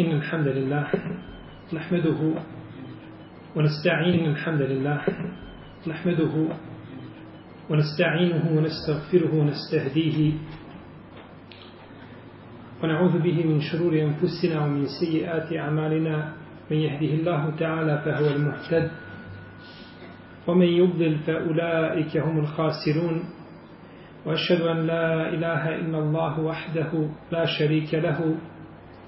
إن الحمد لله نحمده ونستعين الحمد لله نحمده ونستعينه ونستغفره ونستهديه ونعوذ به من شرور أنفسنا ومن سيئات أعمالنا من يهده الله تعالى فهو المهتد ومن يضلل فأولئك هم الخاسرون وأشهد أن لا إله إلا الله وحده لا شريك له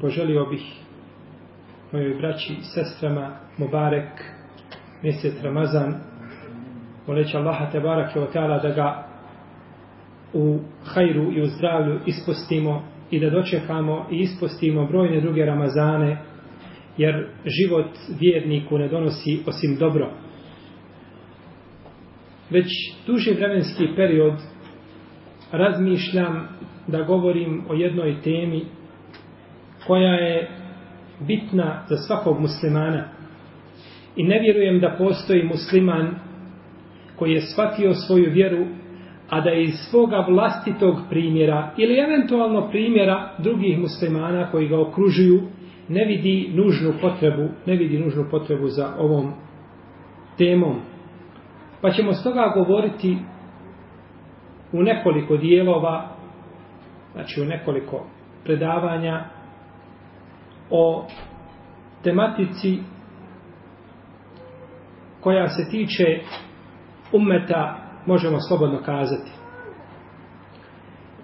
poželio bih mojoj braći i sestrama Mubarek mjesec Ramazan moleći Allaha te barake o ta'ala da ga u hajru i u zdravlju ispostimo i da dočekamo i ispostimo brojne druge Ramazane jer život vjerniku ne donosi osim dobro. Već duži vremenski period razmišljam da govorim o jednoj temi koja je bitna za svakog muslimana. I ne vjerujem da postoji musliman koji je shvatio svoju vjeru a da je iz svoga vlastitog primjera ili eventualno primjera drugih muslimana koji ga okružuju ne vidi nužnu potrebu ne vidi nužnu potrebu za ovom temom. Pa ćemo stoga govoriti u nekoliko dijelova znači u nekoliko predavanja o tematici koja se tiče ummeta, možemo slobodno kazati.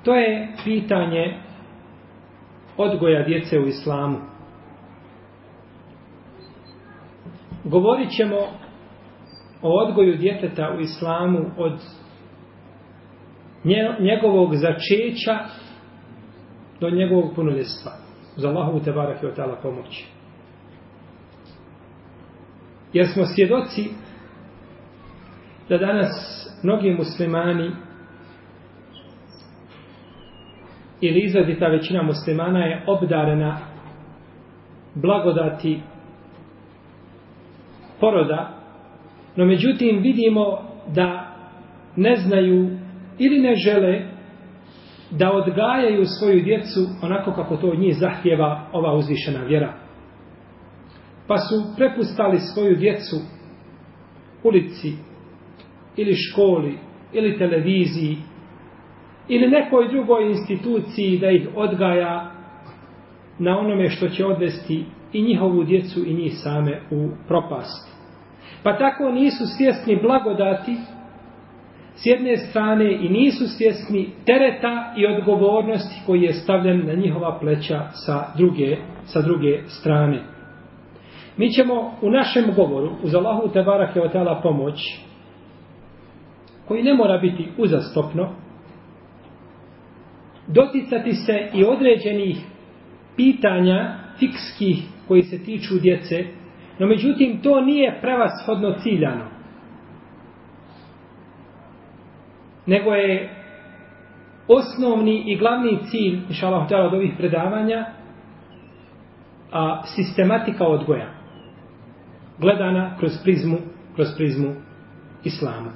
To je pitanje odgoja djece u islamu. Govorit ćemo o odgoju djeteta u islamu od njegovog začeća do njegovog punoljestva uz Allahovu te barak i otala pomoći. Jer smo svjedoci da danas mnogi muslimani ili izrazita većina muslimana je obdarena blagodati poroda, no međutim vidimo da ne znaju ili ne žele da odgajaju svoju djecu onako kako to od njih zahtjeva ova uzvišena vjera. Pa su prepustali svoju djecu ulici ili školi ili televiziji ili nekoj drugoj instituciji da ih odgaja na onome što će odvesti i njihovu djecu i njih same u propast. Pa tako nisu svjesni blagodati s jedne strane i nisu svjesni tereta i odgovornosti koji je stavljen na njihova pleća sa druge, sa druge strane. Mi ćemo u našem govoru, uz Allahu Tebarak je tela pomoć, koji ne mora biti uzastopno, doticati se i određenih pitanja fikskih koji se tiču djece, no međutim to nije prevashodno ciljano. Nego je osnovni i glavni cilj inša Allah od ovih predavanja a sistematika odgoja gledana kroz prizmu kroz prizmu islama.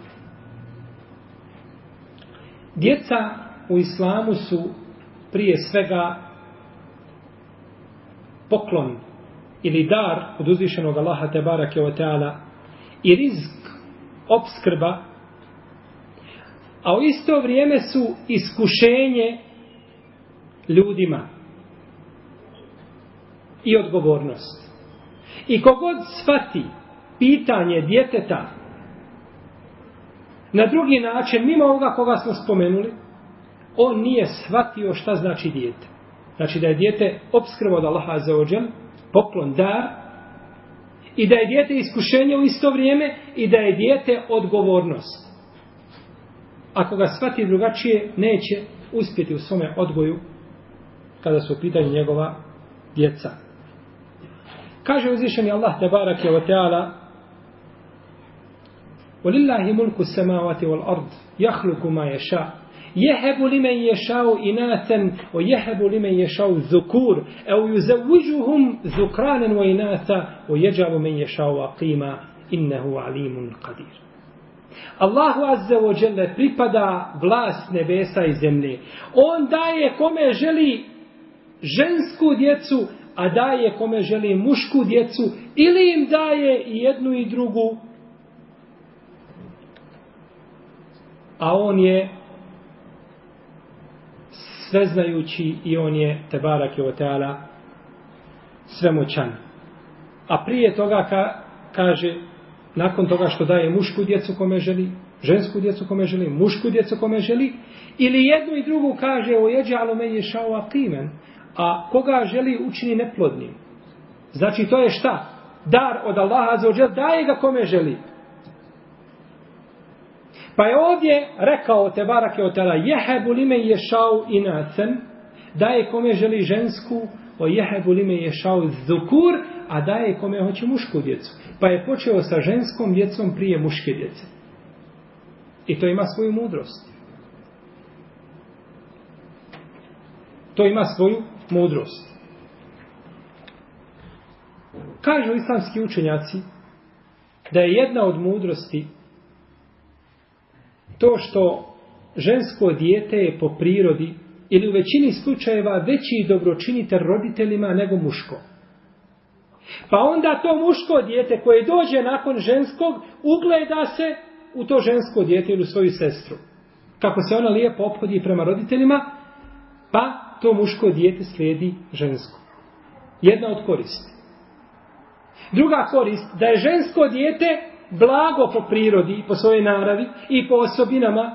Djeca u islamu su prije svega poklon ili dar od uzvišenog Allaha te barake i rizk obskrba a u isto vrijeme su iskušenje ljudima. i odgovornost. I kogod shvati pitanje djeteta na drugi način, mimo ovoga koga smo spomenuli, on nije shvatio šta znači dijete. Znači da je dijete obskrvo od Allaha za ođel, poklon, dar, i da je dijete iskušenje u isto vrijeme i da je dijete odgovornost Ako ga shvati drugačije, neće uspjeti u svome odgoju kada su u pitanju njegova djeca. Kaže uzvišeni Allah te barak je o teala وَلِلَّهِ مُلْكُ السَّمَاوَاتِ وَالْأَرْضِ يَحْلُكُ مَا يَشَاءُ يَهَبُ لِمَنْ يَشَاءُ إِنَاثًا وَيَهَبُ لِمَنْ يَشَاءُ ذُكُورِ أَوْ يُزَوِّجُهُمْ ذُكْرَانًا وَإِنَاثًا وَيَجْعَلُ مَنْ يَشَاءُ عَقِيمًا إِنَّهُ عَلِيمٌ قَدِيرٌ Allahu Azza wa Jalla pripada vlast nebesa i zemlje. On daje kome želi žensku djecu, a daje kome želi mušku djecu, ili im daje i jednu i drugu. A on je sveznajući i on je Tebarak i Oteala svemoćan. A prije toga ka, kaže nakon toga što daje mušku djecu kome želi, žensku djecu kome želi, mušku djecu kome želi, ili jednu i drugu kaže o jeđe alo me ješao akimen, a koga želi učini neplodnim. Znači to je šta? Dar od Allaha za ođel, daje ga kome želi. Pa je ovdje rekao te barake o tela, jehebu li me ješao inacen, daje kome želi žensku, o jehebu li me ješao zukur, a daje kome hoće mušku djecu. Pa je počeo sa ženskom djecom prije muške djece. I to ima svoju mudrost. To ima svoju mudrost. Kažu islamski učenjaci da je jedna od mudrosti to što žensko dijete je po prirodi ili u većini slučajeva veći dobročinitelj roditeljima nego muško. Pa onda to muško dijete koje dođe nakon ženskog, ugleda se u to žensko dijete ili u svoju sestru. Kako se ona lijepo obhodi prema roditeljima, pa to muško dijete slijedi žensko. Jedna od koristi. Druga korist, da je žensko dijete blago po prirodi, po svojoj naravi i po osobinama,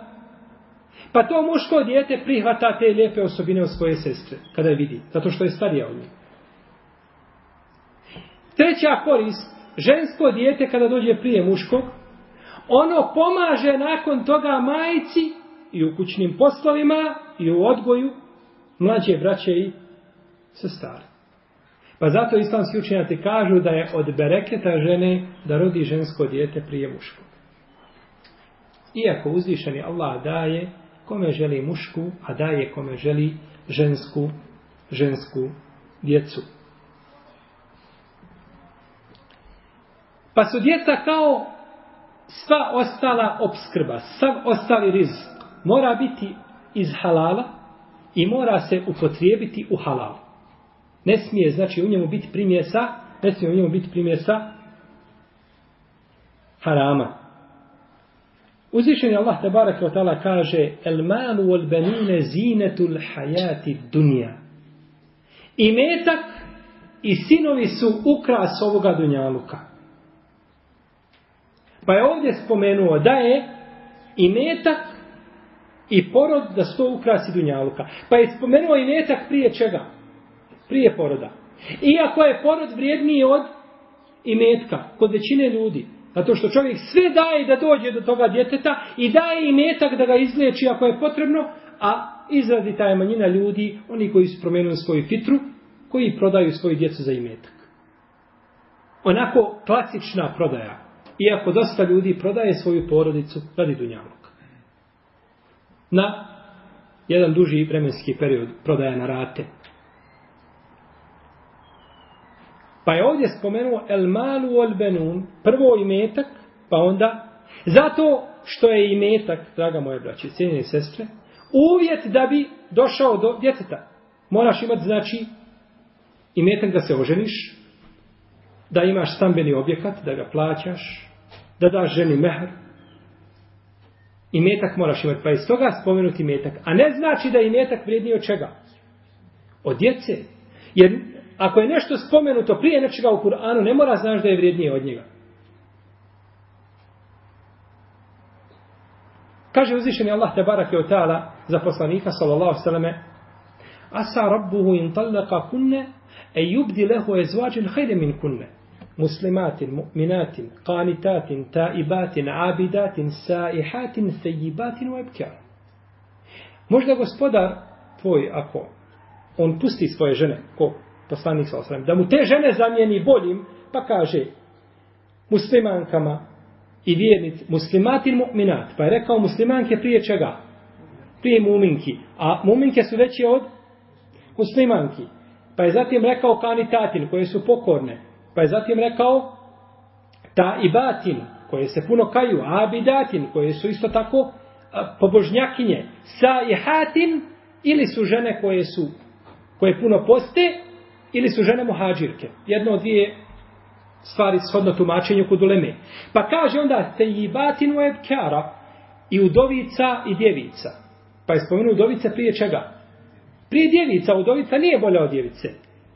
pa to muško dijete prihvata te lijepe osobine od svoje sestre, kada je vidi, zato što je starija od njih. Treća korist, žensko dijete kada dođe prije muškog, ono pomaže nakon toga majici i u kućnim poslovima i u odgoju mlađe braće i sestare. Pa zato islamski učenjati kažu da je od bereketa žene da rodi žensko dijete prije muškog. Iako uzvišeni Allah daje kome želi mušku, a daje kome želi žensku, žensku djecu. Pa su djeca kao sva ostala obskrba, sav ostali rizik mora biti iz halala i mora se upotrijebiti u halal. Ne smije, znači, u njemu biti primjesa, ne smije u njemu biti primjesa harama. Uzvišen je Allah te barak wa ta'ala kaže El malu wal banine zinetul hajati dunja. I metak i sinovi su ukras ovoga dunjaluka. Pa je ovdje spomenuo da je i metak i porod da su ukrasi dunjaluka. Pa je spomenuo i metak prije čega? Prije poroda. Iako je porod vrijedniji od i metka kod većine ljudi. Zato što čovjek sve daje da dođe do toga djeteta i daje i metak da ga izleči ako je potrebno, a izradi ta je manjina ljudi, oni koji su promijenili svoju fitru, koji prodaju svoju djecu za imetak. Onako klasična prodaja. Iako dosta ljudi prodaje svoju porodicu radi dunjavnog. Na jedan duži vremenski period prodaje na rate. Pa je ovdje spomenuo el malu el benun, prvo imetak, pa onda, zato što je imetak, draga moje braće, cijenjene sestre, uvjet da bi došao do djeteta. Moraš imati, znači, imetak da se oženiš, da imaš stambeni objekat, da ga plaćaš, da daš ženi mehr. I metak moraš imati, pa iz toga spomenuti metak. A ne znači da je metak vrijedniji od čega? Od djece. Jer ako je nešto spomenuto prije nečega u Kur'anu, ne mora znaš da je vrijednije od njega. Kaže uzvišeni Allah te barake o ta'ala za poslanika sallallahu sallame Asa rabbuhu in tallaka kunne e yubdi lehu ezvađen hajde min kunne muslimatin, mu'minatin, qanitatin, taibatin, abidatin, saihatin, sejibatin u ebkjar. Možda gospodar tvoj, ako on pusti svoje žene, ko poslanik sa osram, da mu te žene zamijeni boljim, pa kaže muslimankama i vjernic, muslimatin mu'minat, pa je rekao muslimanke prije čega? Prije muminki. A muminke su veće od muslimanki. Pa je zatim rekao kanitatin, koje su pokorne. Pa je zatim rekao ta i batin, koje se puno kaju, abidatin, koje su isto tako pobožnjakinje, sa i hatin, ili su žene koje su koje puno poste, ili su žene muhađirke. Jedno od dvije stvari shodno tumačenju kod uleme. Pa kaže onda te i batinu ebkara i udovica i djevica. Pa je spomenuo udovice prije čega? Prije djevica, udovica nije bolja od djevice.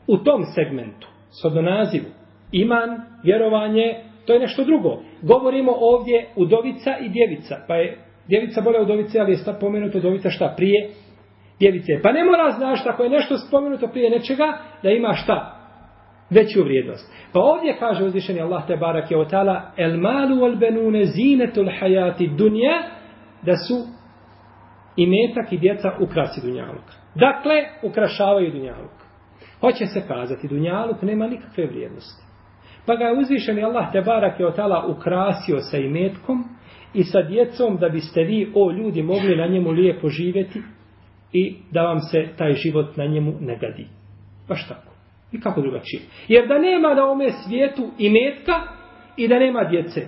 U tom segmentu, shodno nazivu, iman, vjerovanje, to je nešto drugo. Govorimo ovdje udovica i djevica. Pa je djevica bolja udovice, ali je spomenuto udovica šta? Prije djevice. Pa ne mora znaš ako je nešto spomenuto prije nečega, da ima šta? Veću vrijednost. Pa ovdje kaže uzvišeni Allah te barak je otala el malu al benune zinetul hajati dunja da su i metak i djeca ukrasi dunjaluka. Dakle, ukrašavaju dunjaluk. Hoće se kazati, dunjaluk nema nikakve vrijednosti. Pa ga je uzvišeni Allah te barak je otala ukrasio sa imetkom i sa djecom da biste vi, o ljudi, mogli na njemu lijepo živjeti i da vam se taj život na njemu ne gadi. Baš tako. I kako drugačije. Jer da nema na ome svijetu i metka i da nema djece.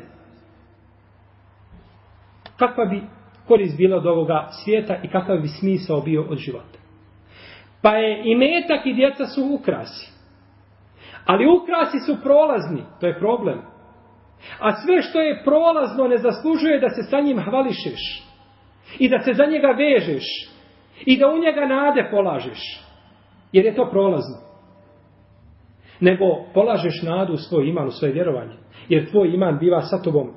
Kakva bi korist bila od ovoga svijeta i kakav bi smisao bio od života. Pa je i metak i djeca su ukrasi. Ali ukrasi su prolazni. To je problem. A sve što je prolazno ne zaslužuje da se sa njim hvališeš. I da se za njega vežeš. I da u njega nade polažeš. Jer je to prolazno. Nego polažeš nadu u svoj iman, u svoje vjerovanje. Jer tvoj iman biva sa tobom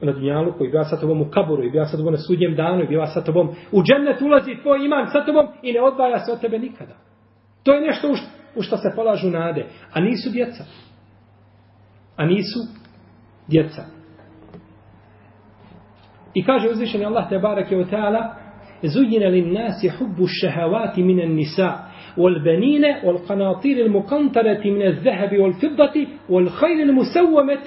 na dunjalu, koji biva sa tobom u kaburu, i biva sa tobom na sudnjem danu, i biva sa tobom u džennet ulazi tvoj iman sa tobom i ne odvaja se od tebe nikada. To je nešto u što, u što se polažu nade. A nisu djeca. A nisu djeca. I kaže uzvišeni Allah te barake u teala, زين للناس حب الشهوات من النساء والبنين والقناطير المقنطرة من الذهب والفضة والخير المسومة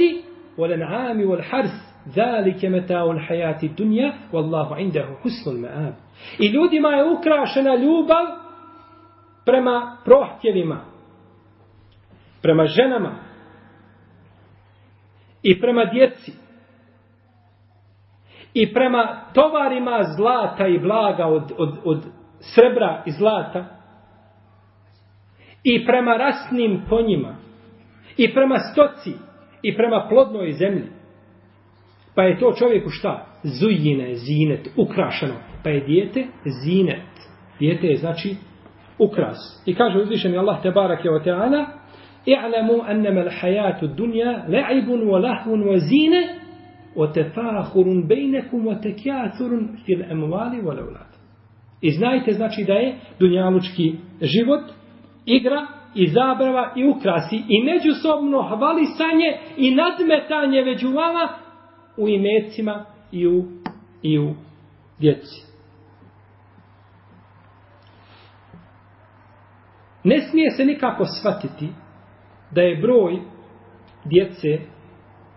والأنعام والحرث. ذلك متاع الحياة الدنيا والله عنده حسن المآب. I ljudima je ukrašena ljubav prema prohtjevima, prema ženama i prema djeci i prema tovarima zlata i blaga od, od, od srebra i zlata i prema rasnim konjima i prema stoci i prema plodnoj zemlji. Pa je to čovjeku šta? Zujine, zinet, ukrašeno. Pa je dijete zinet. Dijete je znači ukras. I kaže uzvišeni Allah te barak je o teana i'lamu annama al-hayatu ad-dunya la'ibun wa lahvun wa zine وتفاخر بينكم وتكاثر في الاموال والاولاد I znajte znači da je dunjalučki život, igra i zabrava i ukrasi i međusobno hvalisanje i nadmetanje među vama u imecima i u, i u djeci. Ne smije se nikako shvatiti da je broj djece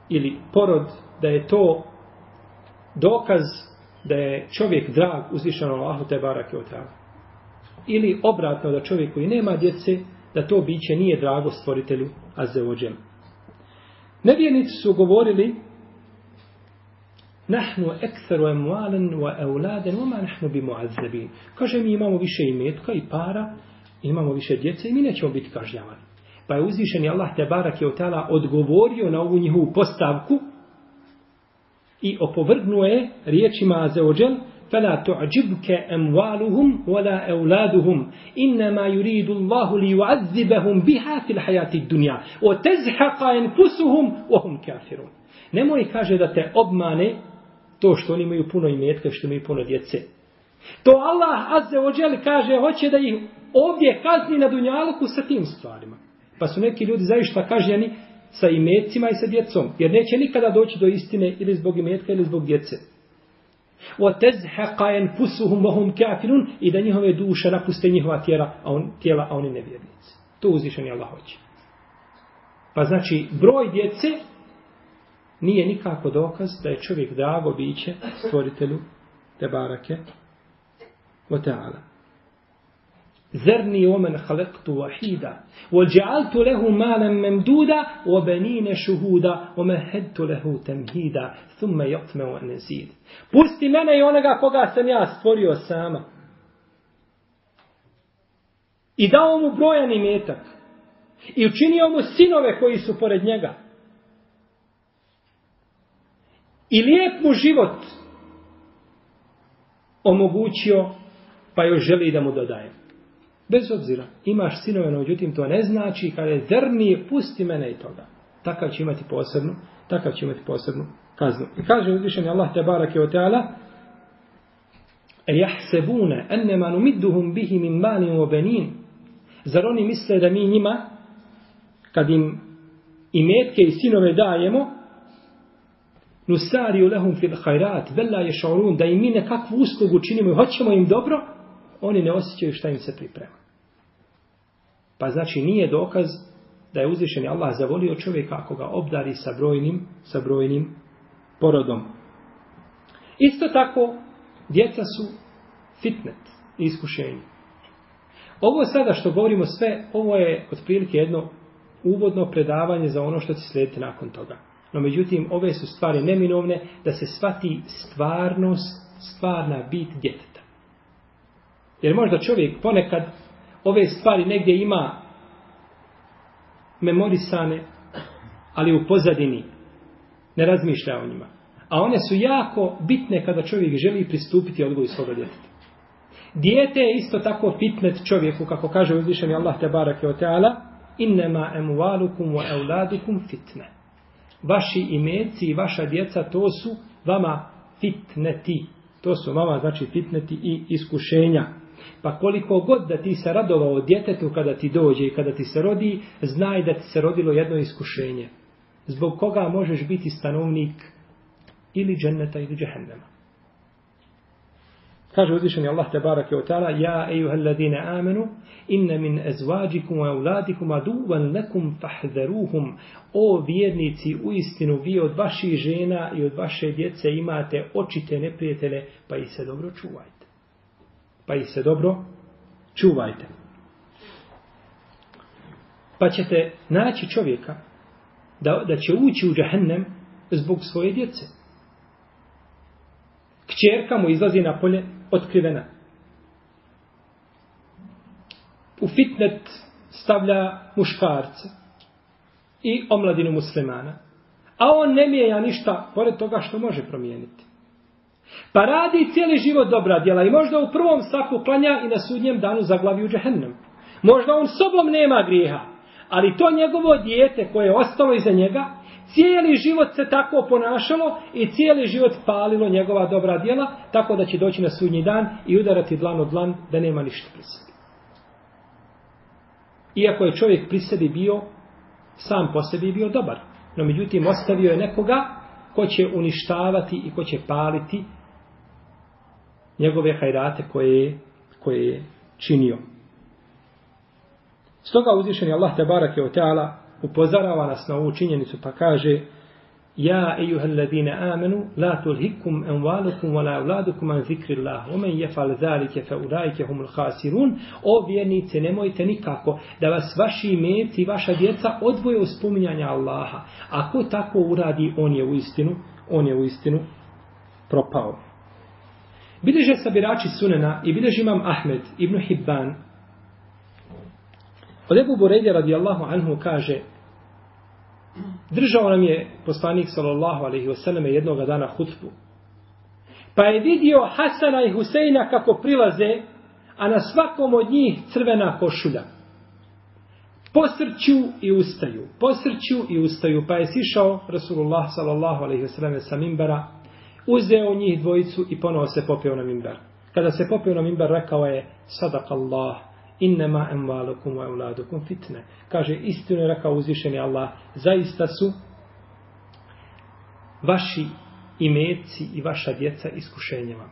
ili porod da je to dokaz da je čovjek drag uzvišeno Allahu te barake od Ili obratno da čovjek koji nema djece, da to biće nije drago stvoritelju Azeođem. Nevjernici su govorili Nahnu ekseru emualen wa euladen wa nahnu bi muazzebin. Kaže mi imamo više imetka i para, imamo više djece i mi nećemo biti kažnjavani. Pa je uzvišeni Allah te barak je odgovorio na ovu njihovu postavku i opovrgnuo je riječima Azeođel, فلا تعجبك أموالهم ولا أولادهم إنما يريد الله ليعذبهم بها في الحياة الدنيا وتزحق أنفسهم وهم كافرون Nemoj kaže da te obmane to što oni imaju puno imetka, što imaju puno djece. To Allah azze ođel kaže, hoće da ih ovdje kazni na dunjaluku sa tim stvarima. Pa su neki ljudi zaista kažnjeni sa imetcima i sa djecom. Jer neće nikada doći do istine ili zbog imetka ili zbog djece. وَتَزْحَقَ يَنْفُسُهُمْ وَهُمْ كَافِرُونَ I da njihove duše napuste njihova tijela, a, on, tijela, a oni nevjernici. To uzvišen je Allah hoće. Pa znači, broj djece nije nikako dokaz da je čovjek drago biće stvoritelju te barake wa ta'ala. ذرني ومن خلقت وحيدا وجعلت له مالا ممدودا وبنين شهودا ومهدت له تمهيدا ثم يطمع أن يزيد Pusti mene i onoga koga sam ja stvorio sama. I dao mu brojan imetak. I učinio mu sinove koji su pored njega. I lijep mu život omogućio, pa još želi da mu dodajem. Bez obzira, imaš sinove, no međutim to ne znači kada je zrni, pusti mene i toga. Takav će imati posebnu, takav će imati posebnu kaznu. I kaže uzvišeni Allah te barake o teala, E jahsebune ennema numidduhum bihi min malim o benin. Zar oni misle da mi njima, kad im imetke i sinove dajemo, nusariju lehum fil hajrat, vela je šaurun, da im mi nekakvu uslugu činimo i hoćemo im dobro, oni ne osjećaju šta im se priprema. Pa znači nije dokaz da je uzvišeni Allah zavolio čovjeka ako ga obdari sa brojnim, sa brojnim porodom. Isto tako, djeca su fitnet i iskušenje. Ovo sada što govorimo sve, ovo je otprilike jedno uvodno predavanje za ono što će slijediti nakon toga. No međutim, ove su stvari neminovne da se svati stvarnost, stvarna bit djeteta. Jer možda čovjek ponekad ove stvari negdje ima memorisane, ali u pozadini ne razmišlja o njima. A one su jako bitne kada čovjek želi pristupiti odgoju svoga djeteta. Dijete je isto tako fitnet čovjeku, kako kaže uzvišeni Allah te barake o teala, innema emualukum wa euladukum fitne. Vaši imeci i vaša djeca to su vama fitneti. To su vama znači fitneti i iskušenja. Pa koliko god da ti se radovao djetetu kada ti dođe i kada ti se rodi, znaj da ti se rodilo jedno iskušenje. Zbog koga možeš biti stanovnik ili dženneta ili džehennema. Kaže uzvišeni Allah te barake o ta'ala Ja ejuhel ladine amenu inne min ezvađikum a uladikum aduvan lekum fahderuhum O vjernici u istinu vi od vaših žena i od vaše djece imate očite neprijatelje pa ih se dobro čuvajte pa ih se dobro čuvajte. Pa ćete naći čovjeka da, da će ući u džahennem zbog svoje djece. Kćerka mu izlazi na polje otkrivena. U fitnet stavlja muškarce i omladinu muslimana. A on ne mijenja ništa pored toga što može promijeniti. Pa radi cijeli život dobra djela i možda u prvom saku klanja i na sudnjem danu zaglavi u džehennem. Možda on sobom nema grijeha, ali to njegovo dijete koje je ostalo iza njega, cijeli život se tako ponašalo i cijeli život palilo njegova dobra djela, tako da će doći na sudnji dan i udarati dlan od dlan da nema ništa pri sebi. Iako je čovjek pri sebi bio, sam po sebi bio dobar, no međutim ostavio je nekoga ko će uništavati i ko će paliti njegove hajrate koje, koje je činio. Stoga uzvišeni Allah te barake o teala upozarava nas na ovu činjenicu pa kaže Ja ejuhel ladine amenu la tulhikum envalukum wa la evladukum an zikrillah omen jefal zalike fe urajke humul hasirun o vjernice nemojte nikako da vas vaši imeci i vaša djeca odvoje od spominjanja Allaha. Ako tako uradi on je u istinu on je u istinu propao. Bileže sabirači sunena i bileže imam Ahmed ibn Hibban. Od Ebu Buredja radijallahu anhu kaže Držao nam je poslanik sallallahu alaihi wasallam jednoga dana hutbu. Pa je vidio Hasana i Huseina kako prilaze, a na svakom od njih crvena košulja. Posrću i ustaju, posrću i ustaju. Pa je sišao Rasulullah sallallahu alaihi wasallam sa mimbara, uzeo njih dvojicu i ponovo se popeo na mimbar. Kada se popeo na mimbar, rekao je, sadak Allah, innema emvalukum wa euladukum fitne. Kaže, istinu je rekao uzvišeni Allah, zaista su vaši imeci i vaša djeca iskušenjima.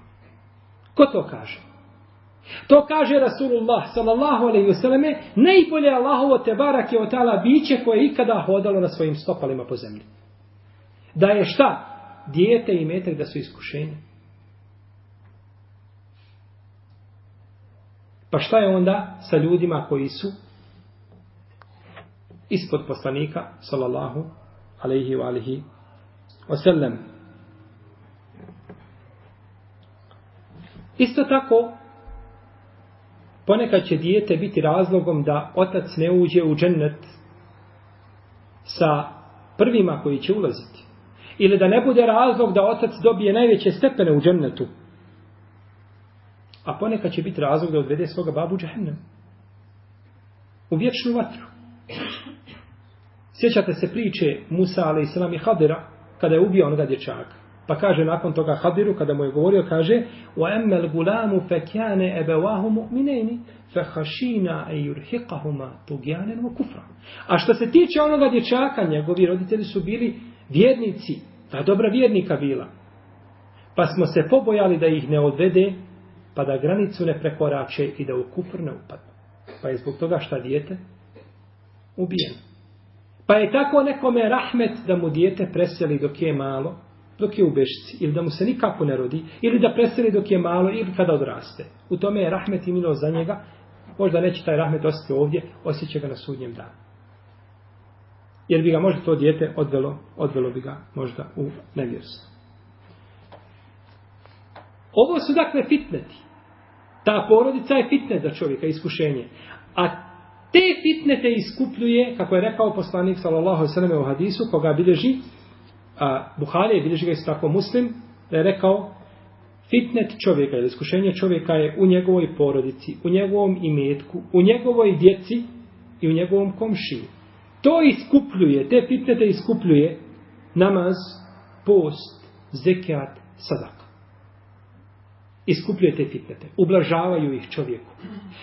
Ko to kaže? To kaže Rasulullah sallallahu alaihi vseleme, najbolje Allahovo te barake je otala biće koje je ikada hodalo na svojim stopalima po zemlji. Da je šta? Dijete i metak da su iskušenje. Pa šta je onda sa ljudima koji su ispod poslanika sallallahu alaihi wa alihi wasallam. Isto tako, ponekad će dijete biti razlogom da otac ne uđe u džennet sa prvima koji će ulaziti Ili da ne bude razlog da otac dobije najveće stepene u džennetu. A ponekad će biti razlog da odvede svoga babu u džennet. U vječnu vatru. Sjećate se priče Musa a.s. i Hadira kada je ubio onoga dječaka. Pa kaže nakon toga Hadiru, kada mu je govorio, kaže وَأَمَّا الْغُلَامُ فَكَانَ أَبَوَاهُ مُؤْمِنَيْنِ فَحَشِينَا أَيُرْحِقَهُمَا تُغْيَانًا وَكُفْرًا A što se tiče onoga dječaka, njegovi roditelji su bili vjernici, ta dobra vjernika bila. Pa smo se pobojali da ih ne odvede, pa da granicu ne prekorače i da u kufr ne upadnu. Pa je zbog toga šta dijete ubijen. Pa je tako nekome rahmet da mu dijete preseli dok je malo, dok je u bešici, ili da mu se nikako ne rodi, ili da preseli dok je malo, ili kada odraste. U tome je rahmet i milost za njega, možda neće taj rahmet ostati ovdje, osjeća ga na sudnjem danu. Jer bi ga možda to dijete odvelo, odvelo bi ga možda u nevjerstvo. Ovo su dakle fitneti. Ta porodica je fitnet za čovjeka, iskušenje. A te fitnete iskupljuje, kako je rekao poslanik sallallahu sallam u hadisu, koga bilježi a Buhari bilježi ga isto tako muslim, da je rekao fitnet čovjeka ili iskušenje čovjeka je u njegovoj porodici, u njegovom imetku, u njegovoj djeci i u njegovom komšiju. To iskupljuje, te fitnete iskupljuje namaz, post, zekijat, sadak. Iskupljuje te fitnete, ublažavaju ih čovjeku.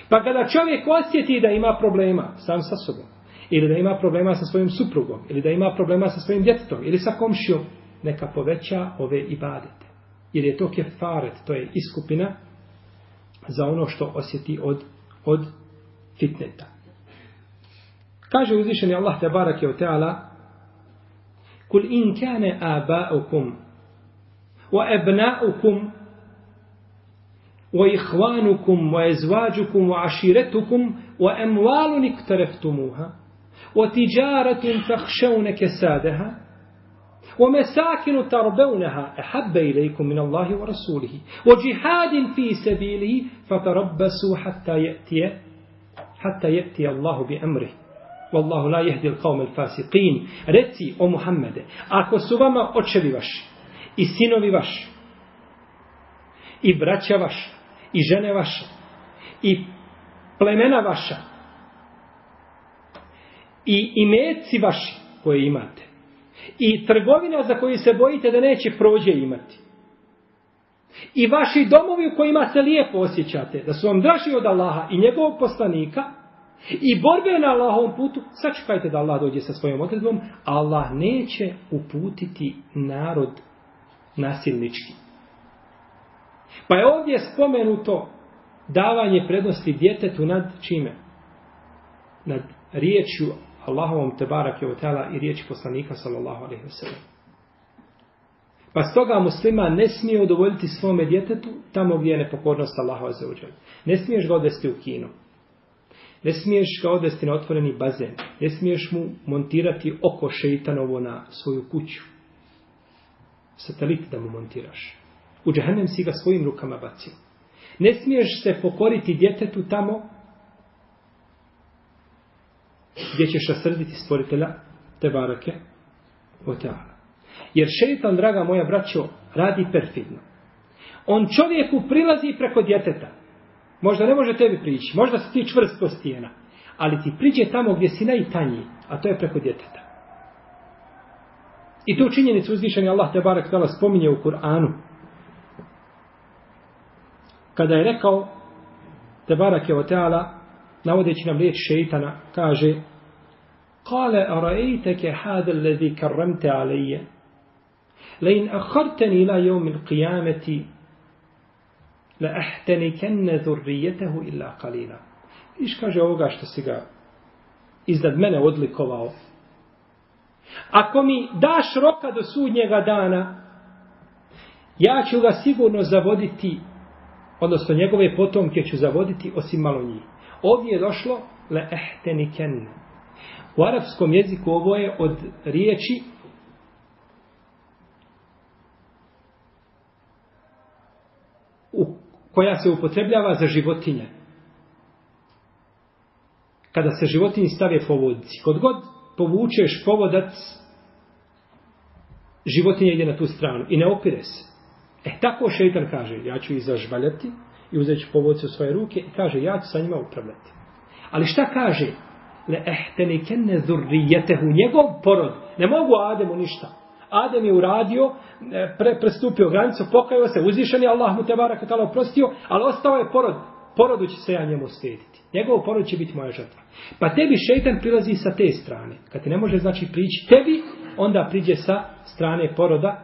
Pa kada čovjek osjeti da ima problema sam sa sobom, ili da ima problema sa svojim suprugom, ili da ima problema sa svojim djetetom, ili sa komšijom, neka poveća ove ibadete. Jer je to kefaret, to je iskupina za ono što osjeti od, od fitneta. Kaže uzvišeni Allah te barak je o teala Kul in kane aba'ukum wa ebna'ukum wa aširetukum wa emvalun iktareftumuha وتجارة تخشون كسادها ومساكن تربونها أحب إليكم من الله ورسوله وجهاد في سبيله فتربصوا حتى يأتي حتى يأتي الله بأمره Wallahu la jehdi il kaum fasiqin. Reci o Muhammede, ako su vama očevi vaši i sinovi vaši i braća vaša i žene vaše i plemena vaša i imeci vaši koje imate i trgovina za koju se bojite da neće prođe imati i vaši domovi u kojima se lijepo osjećate da su vam draži od Allaha i njegovog poslanika, i borbe na Allahovom putu sačekajte da Allah dođe sa svojom odredbom Allah neće uputiti narod nasilnički pa je ovdje spomenuto davanje prednosti djetetu nad čime nad riječju Allahovom tebarak je otela i riječi poslanika sallallahu alaihi wasallam. Pa stoga muslima ne smije udovoljiti svome djetetu tamo gdje je nepokornost Allahova za uđel. Ne smiješ ga odvesti u kino. Ne smiješ ga odvesti na otvoreni bazen. Ne smiješ mu montirati oko šeitanovo na svoju kuću. Satelit da mu montiraš. U džahennem si ga svojim rukama bacio. Ne smiješ se pokoriti djetetu tamo gdje ćeš rasrditi stvoritelja te barake o teala. Jer šeitan, draga moja braćo, radi perfidno. On čovjeku prilazi preko djeteta. Možda ne može tebi prići, možda si ti čvrst stijena, ali ti priđe tamo gdje si najtanji, a to je preko djeteta. I tu činjenicu uzvišeni Allah te barak tala spominje u Kur'anu. Kada je rekao te barak je o teala, navodeći nam riječ šeitana, kaže Kale, arajteke hada lezi karramte alaije, lein akharteni ila jom il la ahtanikanna kenne illa qalila. Viš kaže ovoga što si ga iznad mene odlikovao. Ako mi daš roka do sudnjega dana, ja ću ga sigurno zavoditi, odnosno njegove potomke ću zavoditi osim malo njih. Ovdje je došlo le ehteni. U arapskom jeziku ovo je od riječi koja se upotrebljava za životinje. Kada se životinji stave povodci, Kod god povučeš povodac, životinja ide na tu stranu i ne opire se. E tako šeitan kaže, ja ću ih zažvaljati i uzet ću povodce u svoje ruke i kaže, ja ću sa njima upravljati. Ali šta kaže? Le ehtenikenne zurrijetehu, njegov porod. Ne mogu Ademu ništa. Adem je uradio, e, pre, prestupio granicu, pokajao se, uzvišen je Allah mu te barak tala oprostio, ali ostao je porod. Porodu će se ja njemu slijediti. Njegov porod će biti moja žrtva. Pa tebi šeitan prilazi sa te strane. Kad ti ne može znači prići tebi, onda priđe sa strane poroda,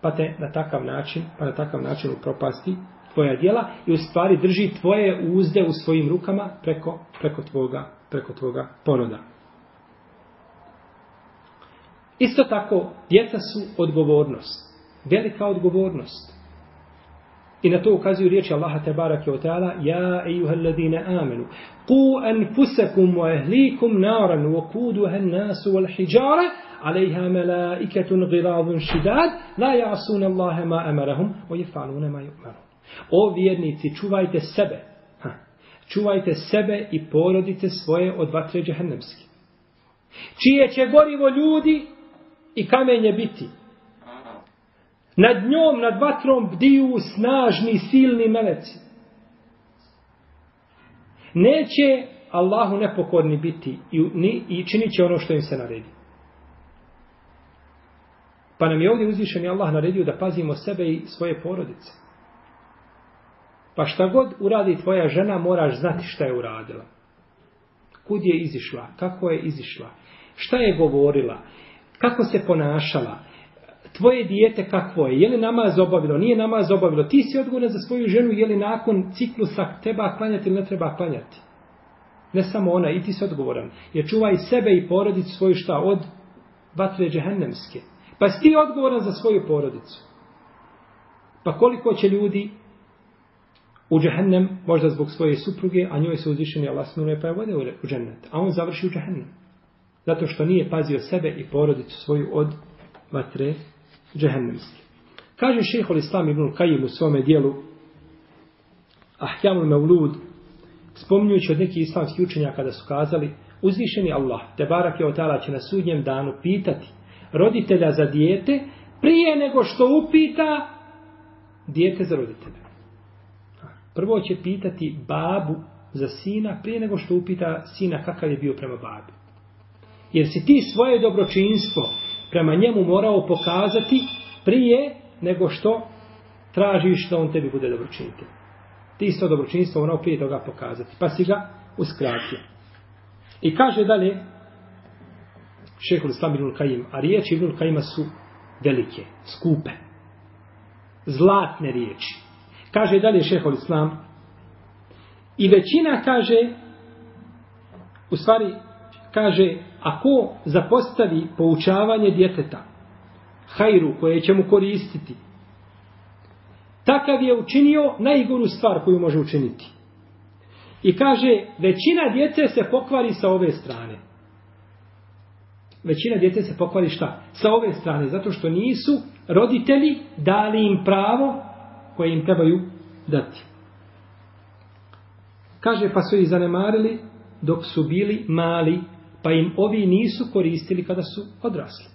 pa te na takav način, pa na takav način upropasti tvoja djela i u stvari drži tvoje uzde u svojim rukama preko, preko, tvoga, preko tvoga poroda. Isto tako, djeca su odgovornost. Velika odgovornost. I na to ukazuju riječi Allaha te barake o ta'ala Ja, ejuhel ladine amenu Ku anfusakum wa ehlikum naran wa kuduha nasu wal hijjara alejha melaiketun giladun šidad la jasun Allahe ma amarahum wa jefalune ma yu'maru O vjernici, čuvajte sebe. Ha. Čuvajte sebe i porodite svoje od vatre džehennemske. Čije će gorivo ljudi i kamenje biti. Nad njom, nad vatrom bdiju snažni, silni meleci. Neće Allahu nepokorni biti i, ni, i činit će ono što im se naredi. Pa nam je ovdje uzvišen i Allah naredio da pazimo sebe i svoje porodice. Pa šta god uradi tvoja žena, moraš znati šta je uradila. Kud je izišla, kako je izišla, šta je govorila, kako se ponašala, tvoje dijete kakvo je, je li namaz obavilo, nije namaz obavilo, ti si odgovoran za svoju ženu, je li nakon ciklusa treba klanjati ili ne treba klanjati. Ne samo ona, i ti si odgovoran. Jer čuvaj sebe i porodicu svoju šta od vatre džehennemske. Pa si ti odgovoran za svoju porodicu. Pa koliko će ljudi u džehennem, možda zbog svoje supruge, a njoj se uzvišeni Allah smiluje pa je vode u džennet. A on završi u džehennem. Zato što nije pazio sebe i porodicu svoju od vatre džehennemske. Kaže šehol Islam ibn Kajim u svome dijelu Ahkamul Mevlud spominjujući od nekih islamskih učenja kada su kazali uzvišeni Allah, te barak je otala će na sudnjem danu pitati roditelja za dijete prije nego što upita dijete za roditelja. Prvo će pitati babu za sina prije nego što upita sina kakav je bio prema babi. Jer si ti svoje dobročinstvo prema njemu morao pokazati prije nego što tražiš da on tebi bude dobročinitelj. Ti isto dobročinstvo morao prije toga pokazati. Pa si ga uskratio. I kaže dalje šehol Islam ibn Kajim, a riječi ibn Kajima su velike, skupe, zlatne riječi. Kaže dalje šehol Islam, i većina kaže, u stvari, kaže, ako zapostavi poučavanje djeteta, hajru koje će mu koristiti, takav je učinio najgoru stvar koju može učiniti. I kaže, većina djece se pokvari sa ove strane. Većina djece se pokvari šta? Sa ove strane, zato što nisu roditelji dali im pravo koje im trebaju dati. Kaže, pa su ih zanemarili dok su bili mali, pa im ovi nisu koristili kada su odrasli.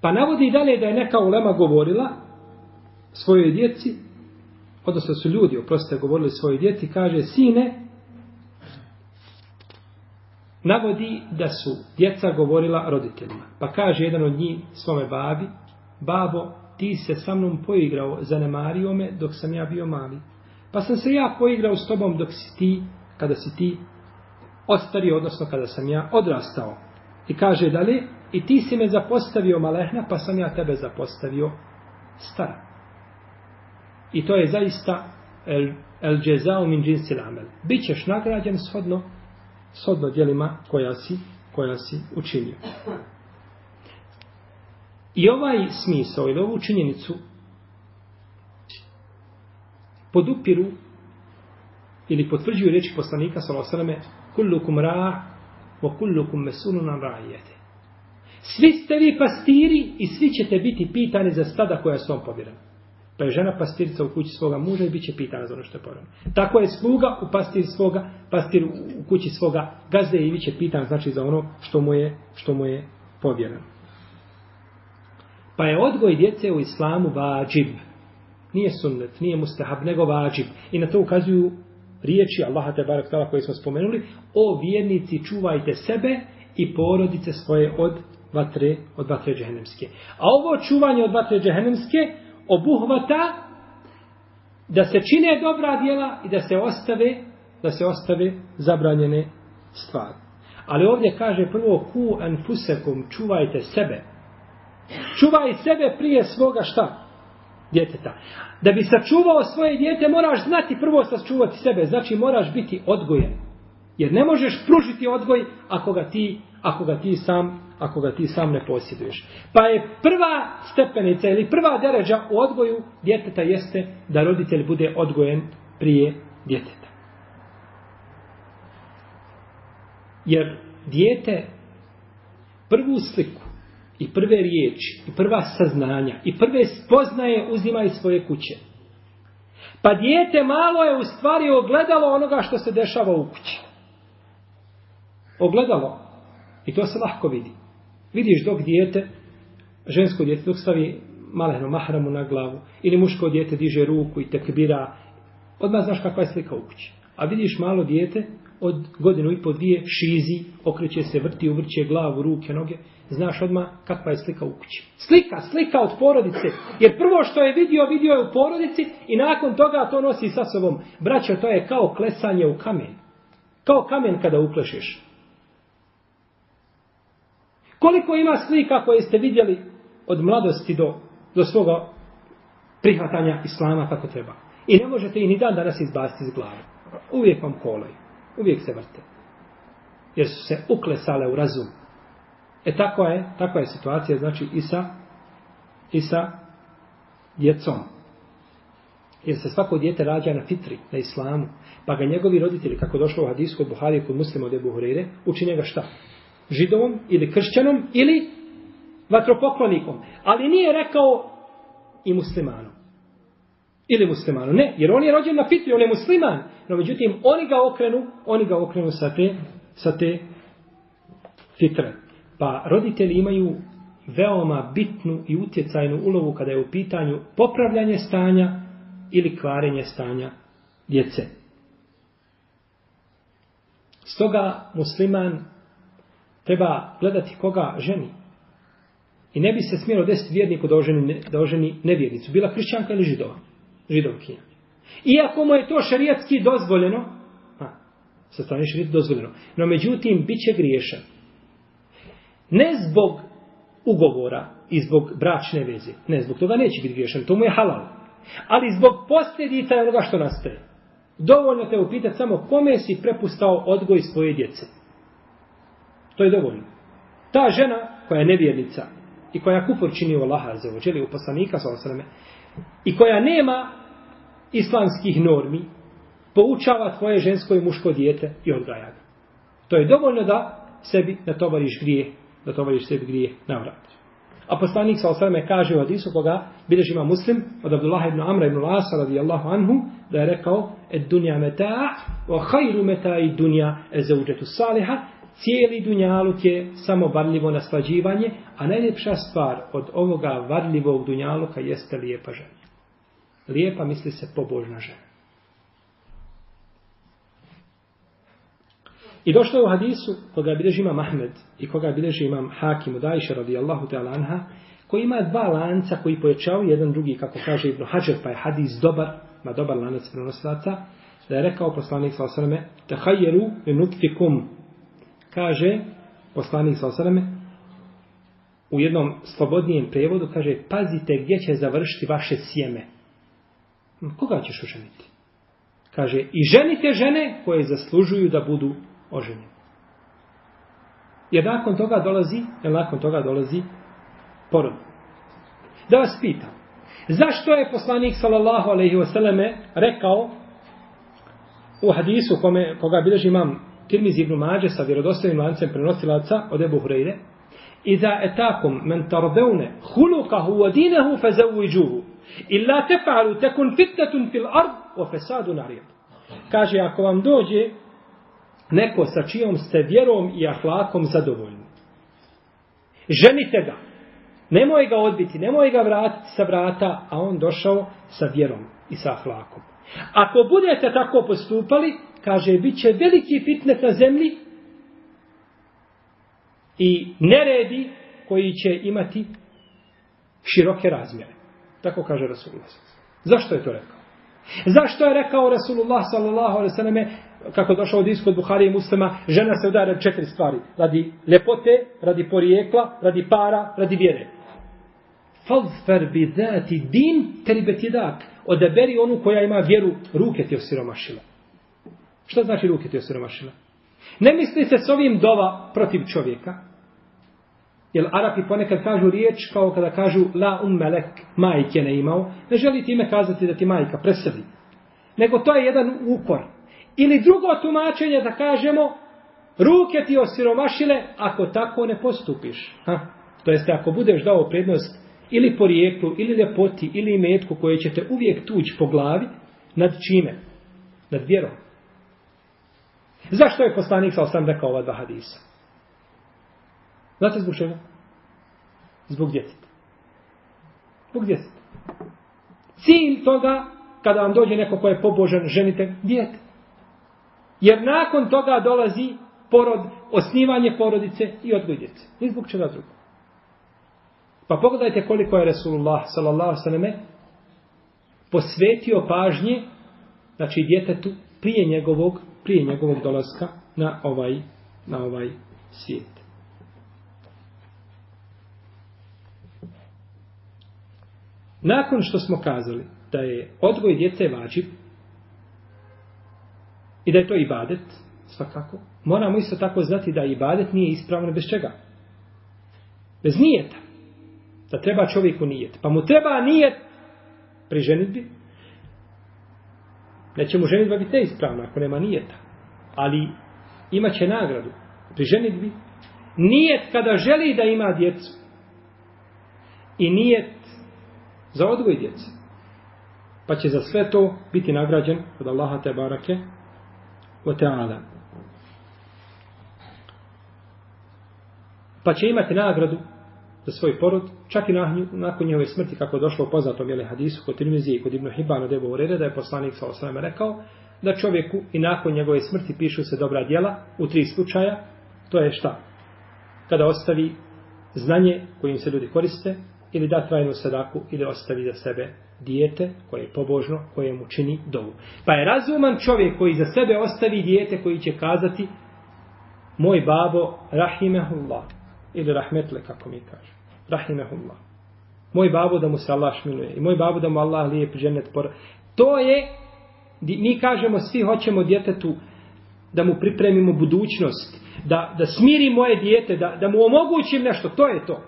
Pa navodi dalje da je neka ulema govorila, svojoj djeci, odnosno su ljudi, oprostite, govorili svojoj djeci, kaže, sine, navodi da su djeca govorila roditeljima. Pa kaže jedan od njih svome babi, babo, ti se sa mnom poigrao, zanemario me dok sam ja bio mali. Pa sam se ja poigrao s tobom dok si ti, kada si ti ostario, odnosno kada sam ja odrastao. I kaže dalje, i ti si me zapostavio malehna, pa sam ja tebe zapostavio stara. I to je zaista el, el džezao min džinsi lamel. Bićeš nagrađen shodno, shodno djelima koja si, koja si učinio. I ovaj smisao ili ovu činjenicu podupiru ili potvrđuju reči poslanika sallallahu kullukum ra' wa kullukum mas'ulun an ra'iyati. Svi ste vi pastiri i svi ćete biti pitani za stada koja su vam povjerena. Pa je žena pastirica u kući svoga muža i bit će pitana za ono što je povjereno. Tako je sluga u pastir svoga, pastir u kući svoga gazde i bit će pitan znači za ono što mu je, što mu je povjereno. Pa je odgoj djece u islamu vađib. Nije sunnet, nije mustahab, nego vađib. I na to ukazuju riječi Allaha te barak tala koje smo spomenuli. O vjernici, čuvajte sebe i porodice svoje od vatre, od vatre džehennemske. A ovo čuvanje od vatre džehennemske obuhvata da se čine dobra djela i da se ostave da se ostave zabranjene stvari. Ali ovdje kaže prvo ku anfusekum, čuvajte sebe. Čuvaj sebe prije svoga šta? Djeteta. Da bi sačuvao svoje djete, moraš znati prvo sačuvati sebe. Znači, moraš biti odgojen. Jer ne možeš pružiti odgoj ako ga ti, ako ga ti sam ako ga ti sam ne posjeduješ. Pa je prva stepenica ili prva deređa u odgoju djeteta jeste da roditelj bude odgojen prije djeteta. Jer dijete prvu sliku i prve riječi, i prva saznanja, i prve spoznaje uzima iz svoje kuće. Pa dijete malo je u stvari ogledalo onoga što se dešava u kući. Ogledalo. I to se lahko vidi. Vidiš dok dijete, žensko dijete, dok stavi maleno mahramu na glavu, ili muško dijete diže ruku i tekbira, odmah znaš kakva je slika u kući. A vidiš malo dijete, od godinu i po dvije šizi, okreće se, vrti, uvrće glavu, ruke, noge, znaš odmah kakva je slika u kući. Slika, slika od porodice. Jer prvo što je vidio, vidio je u porodici i nakon toga to nosi sa sobom. Braćo, to je kao klesanje u kamen. Kao kamen kada uklešeš. Koliko ima slika koje ste vidjeli od mladosti do, do svoga prihvatanja islama kako treba. I ne možete i ni dan danas izbaciti iz glave. Uvijek vam kolaju. Uvijek se vrte. Jer su se uklesale u razum. E tako je, takva je situacija, znači i sa, i sa djecom. Jer se svako djete rađa na fitri, na islamu. Pa ga njegovi roditelji, kako došlo u hadisku od Buharije kod muslima od Ebu Hureyre, učine ga šta? Židovom ili kršćanom ili vatropoklonikom. Ali nije rekao i muslimanom. Ili muslimanu. Ne, jer on je rođen na fitri, on je musliman. No međutim, oni ga okrenu, oni ga okrenu sa te, sa te fitre. Pa roditelji imaju veoma bitnu i utjecajnu ulogu kada je u pitanju popravljanje stanja ili kvarenje stanja djece. Stoga musliman treba gledati koga ženi. I ne bi se smjelo desiti vjerniku da oženi, da oženi nevjernicu. Bila hrišćanka ili židova? Židovkinja. Iako mu je to šarijatski dozvoljeno, a, sa strane šarijatski dozvoljeno, no međutim, bit će griješan. Ne zbog ugovora i zbog bračne veze. Ne, zbog toga neće biti griješan. To mu je halal. Ali zbog posljedica onoga što nastaje. Dovoljno te upitati samo kome si prepustao odgoj svoje djece. To je dovoljno. Ta žena koja je nevjernica i koja kufor čini u Allaha za ođeli u poslanika sa i koja nema islamskih normi poučava tvoje žensko i muško dijete i odgaja ga. To je dovoljno da sebi natovariš grije, da tovariš sebi grije na vrat. A poslanik sa osvrame kaže u hadisu koga bileži ima muslim od Abdullah ibn Amra ibn Lasa radijallahu anhu da je rekao ed dunja meta'a wa khairu meta'i dunja e zauđetu saliha cijeli dunjaluk je samo varljivo naslađivanje, a najljepša stvar od ovoga varljivog dunjaluka jeste lijepa žena. Lijepa misli se pobožna žena. I došlo je u hadisu koga bilježi imam Ahmed i koga bilježi imam Hakim od Ajše radijallahu ta'ala anha, koji ima dva lanca koji pojačavaju jedan drugi, kako kaže Ibn Hajar, pa je hadis dobar, ma dobar lanac prenosilaca, da je rekao poslanik sa osaname, tahajjeru minutfikum, kaže poslanik sa osrame, u jednom slobodnijem prevodu, kaže, pazite gdje će završiti vaše sjeme. Koga ćeš oženiti? Kaže, i ženite žene koje zaslužuju da budu oženjene. Jer nakon toga dolazi, jer nakon toga dolazi porod. Da vas pitam, zašto je poslanik sallallahu alaihi selleme rekao u hadisu kome, koga bilježi imam Tirmizi ibn Mađe sa vjerodostojnim lancem prenosilaca od Ebu Hureyre, Iza etakum men tardevne hulukahu wa dinehu fezavujđuhu. Illa tefa'alu tekun fitnetun fil ard o fesadu narijed. Kaže, ako vam dođe neko sa čijom ste vjerom i ahlakom zadovoljni. Ženite ga. Nemoj ga odbiti, nemoj ga vratiti sa vrata, a on došao sa vjerom i sa ahlakom. Ako budete tako postupali, kaže, bit će veliki fitnet na zemlji i neredi koji će imati široke razmjere. Tako kaže Rasulullah. Zašto je to rekao? Zašto je rekao Rasulullah sallallahu alaihi sallam kako je došao od iskod Buhari i muslima, žena se udara četiri stvari. Radi lepote, radi porijekla, radi para, radi vjere. Fadfer bi dati din teribet jedak. Odaberi onu koja ima vjeru, ruke ti osiromašila. Što znači ruke ti osiromašile? Ne misli se s ovim dova protiv čovjeka. Jer Arapi ponekad kažu riječ kao kada kažu la um melek, majke ne imao. Ne želi time kazati da ti majka presedi. Nego to je jedan ukor. Ili drugo tumačenje da kažemo ruke ti osiromašile ako tako ne postupiš. Ha? To jeste ako budeš dao prednost ili porijeklu, ili ljepoti, ili imetku koje ćete uvijek tući po glavi, nad čime? Nad vjerom. Zašto je poslanik sa osam rekao ova dva hadisa? Znate zbog čega? Zbog djeteta. Zbog djeteta. Cilj toga, kada vam dođe neko ko je pobožan, ženite djete. Jer nakon toga dolazi porod, osnivanje porodice i odgoj djece. Ni zbog čega drugo. Pa pogledajte koliko je Resulullah sallallahu sallam posvetio pažnje znači djetetu prije njegovog prije njegovog dolaska na ovaj na ovaj svijet. Nakon što smo kazali da je odgoj djece vađib i da je to ibadet, svakako, moramo isto tako znati da ibadet nije ispravno bez čega? Bez nijeta. Da treba čovjeku nijet. Pa mu treba nijet pri ženitbi. Neće mu ženitba biti neispravna ako nema nijeta. Ali imaće nagradu pri ženitbi. Nijet kada želi da ima djecu. I nijet za odgoj djece. Pa će za sve to biti nagrađen od Allaha te barake o teala. Pa će imati nagradu za svoj porod, čak i nakon njehove smrti, kako je došlo u poznatom jele hadisu kod Tirmizije i kod Ibnu Hibana Debu Urede, da je poslanik sa osvrame rekao da čovjeku i nakon njegove smrti pišu se dobra djela u tri slučaja, to je šta? Kada ostavi znanje kojim se ljudi koriste, ili da trajnu sadaku, ili ostavi za sebe dijete koje je pobožno, koje mu čini dovu. Pa je razuman čovjek koji za sebe ostavi dijete koji će kazati moj babo rahimehullah ili rahmetle kako mi kaže rahimehullah. Moj babo da mu se Allah šminuje i moj babo da mu Allah lijep ženet por to je mi kažemo svi hoćemo djetetu da mu pripremimo budućnost da, da smiri moje dijete da, da mu omogućim nešto. To je to.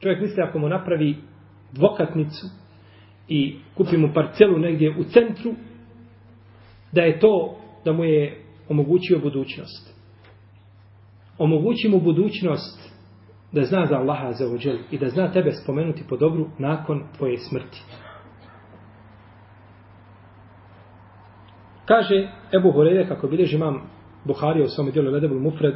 Čovjek misli ako mu napravi dvokatnicu i kupi mu parcelu negdje u centru da je to da mu je omogućio budućnost. Omogući mu budućnost da zna za Allaha za ođel i da zna tebe spomenuti po dobru nakon tvoje smrti. Kaže Ebu Horeire, kako bilježi imam Buharija u svom dijelu Ledebul Mufred,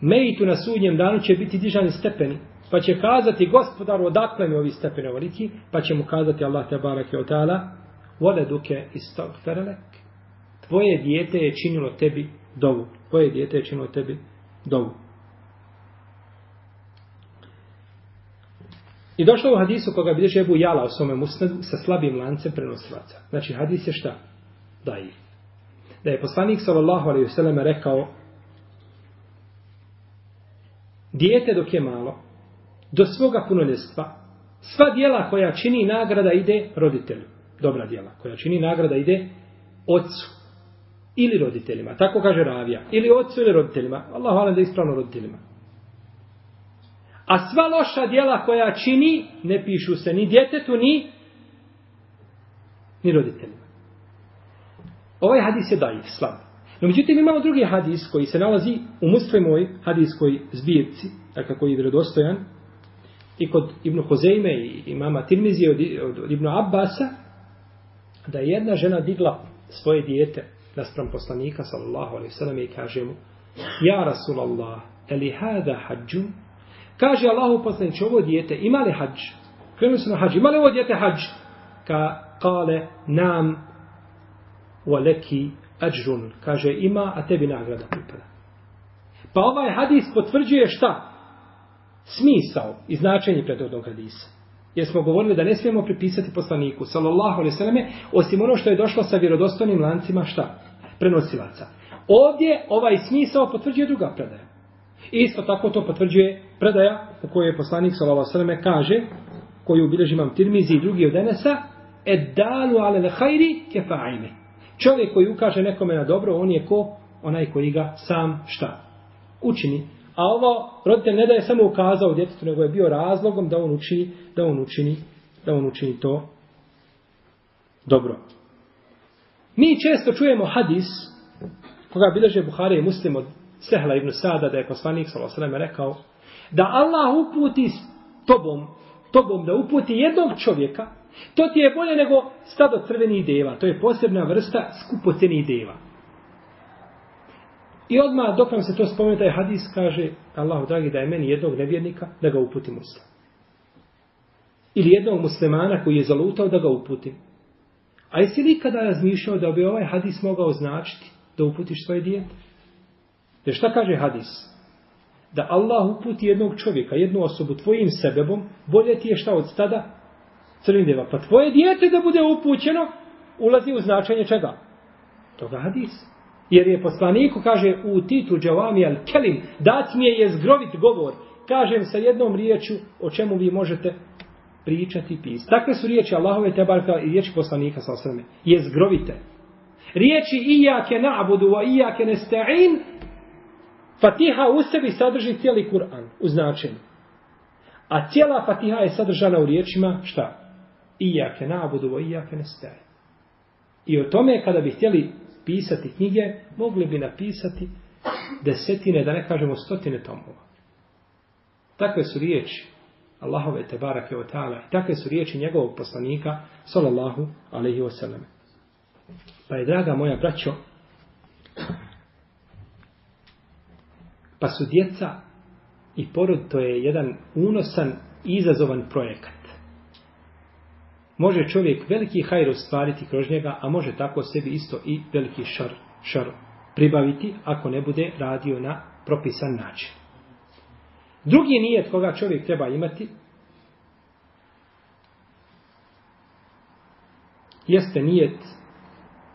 Mejitu na sudnjem danu će biti dižani stepeni pa će kazati gospodaru odakle mi ovi stepeni ovoliki, pa će mu kazati Allah te barake od ta'ala, vole duke istagferelek, tvoje dijete je činilo tebi dovu. Tvoje dijete je činilo tebi dovu. I došlo u hadisu koga bilježe Ebu Jala u svome musnadu sa slabim lancem prenosilaca. Znači hadis je šta? Da je. Da je poslanik sallallahu alaihi vseleme rekao dijete dok je malo, do svoga punoljestva, sva dijela koja čini nagrada ide roditelju. Dobra dijela koja čini nagrada ide ocu ili roditeljima. Tako kaže Ravija. Ili ocu ili roditeljima. Allah hvala da je ispravno roditeljima. A sva loša dijela koja čini, ne pišu se ni djetetu, ni, ni roditeljima. Ovaj hadis je dajiv, slab. No međutim imamo drugi hadis koji se nalazi u muslimoj hadiskoj zbirci, dakle koji je vjerodostojan, i kod Ibnu Hozejme i imama Tirmizije od, od, od Ibnu Abbasa, da je jedna žena digla svoje dijete naspram poslanika, sallallahu alaihi sallam, i kaže mu, Ja Rasulallah, eli hada hađu? Kaže Allahu poslanić, ovo dijete, ima li hađ? Krenuli su na hađ, ima li ovo dijete hađ? Ka, kale, nam, waleki, ađrun. Kaže, ima, a tebi nagrada pripada. Pa ovaj hadis potvrđuje šta? Smisao i značenje prethodnog hadisa. Jer smo govorili da ne smijemo pripisati poslaniku, sallallahu alaihi sallame, osim ono što je došlo sa vjerodostojnim lancima, šta? Prenosilaca. Ovdje ovaj smisao potvrđuje druga predaja. Isto tako to potvrđuje predaja u kojoj je poslanik sallallahu alejhi ve selleme kaže, koju bilježi imam Tirmizi i drugi od Enesa, edalu ale lehajri kefa'ine. Čovjek koji ukaže nekome na dobro, on je ko? Onaj koji ga sam šta? Učini. A ovo roditelj ne da je samo ukazao djetetu, nego je bio razlogom da on učini, da on učini, da on učini to dobro. Mi često čujemo hadis koga bilježe Buhari i Muslim od Sehla ibn Sada da je poslanik s.a.v. rekao da Allah uputi s tobom, tobom da uputi jednog čovjeka, to ti je bolje nego stado crvenih deva. To je posebna vrsta skupocenih deva. I odmah dok nam se to spomenu, taj hadis kaže, Allahu dragi, da je meni jednog nevjernika, da ga uputim muslim. Ili jednog muslimana koji je zalutao da ga uputim. A jesi li kada razmišljao da bi ovaj hadis mogao značiti da uputiš svoje dijete? Jer šta kaže hadis? Da Allah uputi jednog čovjeka, jednu osobu tvojim sebebom, bolje ti je šta od stada crnideva. deva. Pa tvoje dijete da bude upućeno, ulazi u značenje čega? Toga hadisa. Jer je poslaniku, kaže, u titu Džavami al Kelim, dat mi je jezgrovit govor, kažem sa jednom riječu o čemu vi možete pričati i pisati. Takve su riječi Allahove tebarka i riječi poslanika sa osrme. Jezgrovite. Riječi ijake na'budu wa ijake nesta'in Fatiha u sebi sadrži cijeli Kur'an u značenju. A cijela Fatiha je sadržana u riječima šta? Iyake na'budu wa iyake nasta'in. I o tome kada bi htjeli pisati knjige, mogli bi napisati desetine, da ne kažemo stotine tomova. Takve su riječi Allahove te barake o ta'ala i takve su riječi njegovog poslanika sallallahu alaihi wa sallam. Pa je, draga moja braćo, pa su djeca i porod, to je jedan unosan, izazovan projekat. Može čovjek veliki hajr ostvariti kroz njega, a može tako sebi isto i veliki šar, šar pribaviti ako ne bude radio na propisan način. Drugi nijet koga čovjek treba imati jeste nijet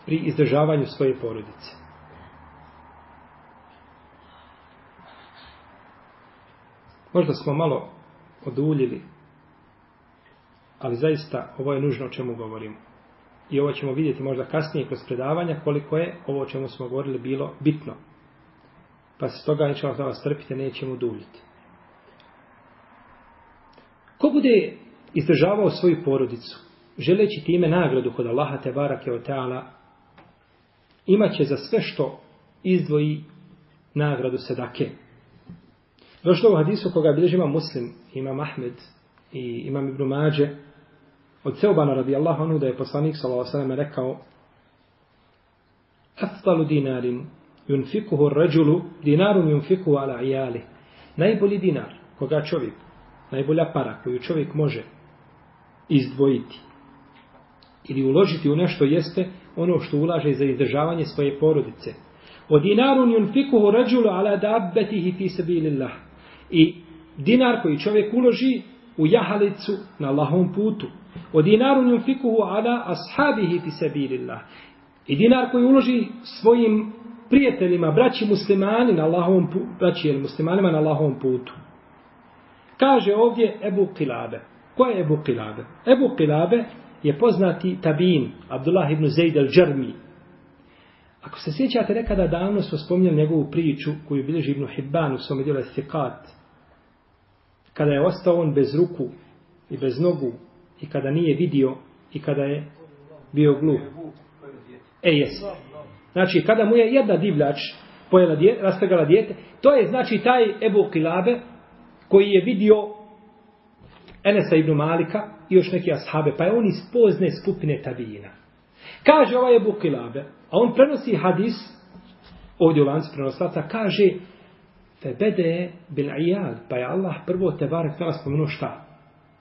pri izdržavanju svoje porodice. Možda smo malo oduljili ali zaista ovo je nužno o čemu govorimo. I ovo ćemo vidjeti možda kasnije kroz predavanja koliko je ovo o čemu smo govorili bilo bitno. Pa se toga nećemo da vas trpite, nećemo duljiti. Ko bude izdržavao svoju porodicu, želeći time nagradu kod Allaha te barake od teala, imaće za sve što izdvoji nagradu sedake. Došlo u hadisu koga bilježi ima muslim, ima Mahmed i imam Ibn Mađe, od Seobana radijallahu anhu da je poslanik sallallahu alejhi ve rekao Aftalu dinarin yunfikuhu ar-rajulu dinarun yunfikuhu ala ijali najbolji dinar koga čovjek najbolja para koju čovjek može izdvojiti ili uložiti u nešto jeste ono što ulaže za izdržavanje svoje porodice. O dinarun yunfikuhu rajulu ala dabbatihi fi sabilillah. I dinar koji čovjek uloži u jahalicu na Allahovom putu. O dinarun yunfikuhu ala ashabihi fi sabilillah. I dinar koji uloži svojim prijateljima, braći muslimani na Allahovom braći muslimanima na Allahovom putu. Kaže ovdje Ebu Kilabe. Ko je Ebu Kilabe? Ebu Kilabe je poznati tabin, Abdullah ibn Zaid al-Džarmi. Ako se sjećate, nekada davno smo spominjali njegovu priču koju bilježi Ibn Hibban u svom dijelu Sikat. Kada je ostao on bez ruku i bez nogu i kada nije vidio i kada je bio gluh. E, jes. Znači, kada mu je jedna divljač pojela djete, rastrgala djete, to je znači taj Ebu Kilabe koji je vidio Enesa ibn Malika i još neki ashabe, pa je on iz pozne skupine tabijina. Kaže ovaj Ebu Kilabe, a on prenosi hadis, ovdje u lancu prenoslata, kaže, fe bede bil ijad, pa je Allah prvo te barek tala spomenuo šta?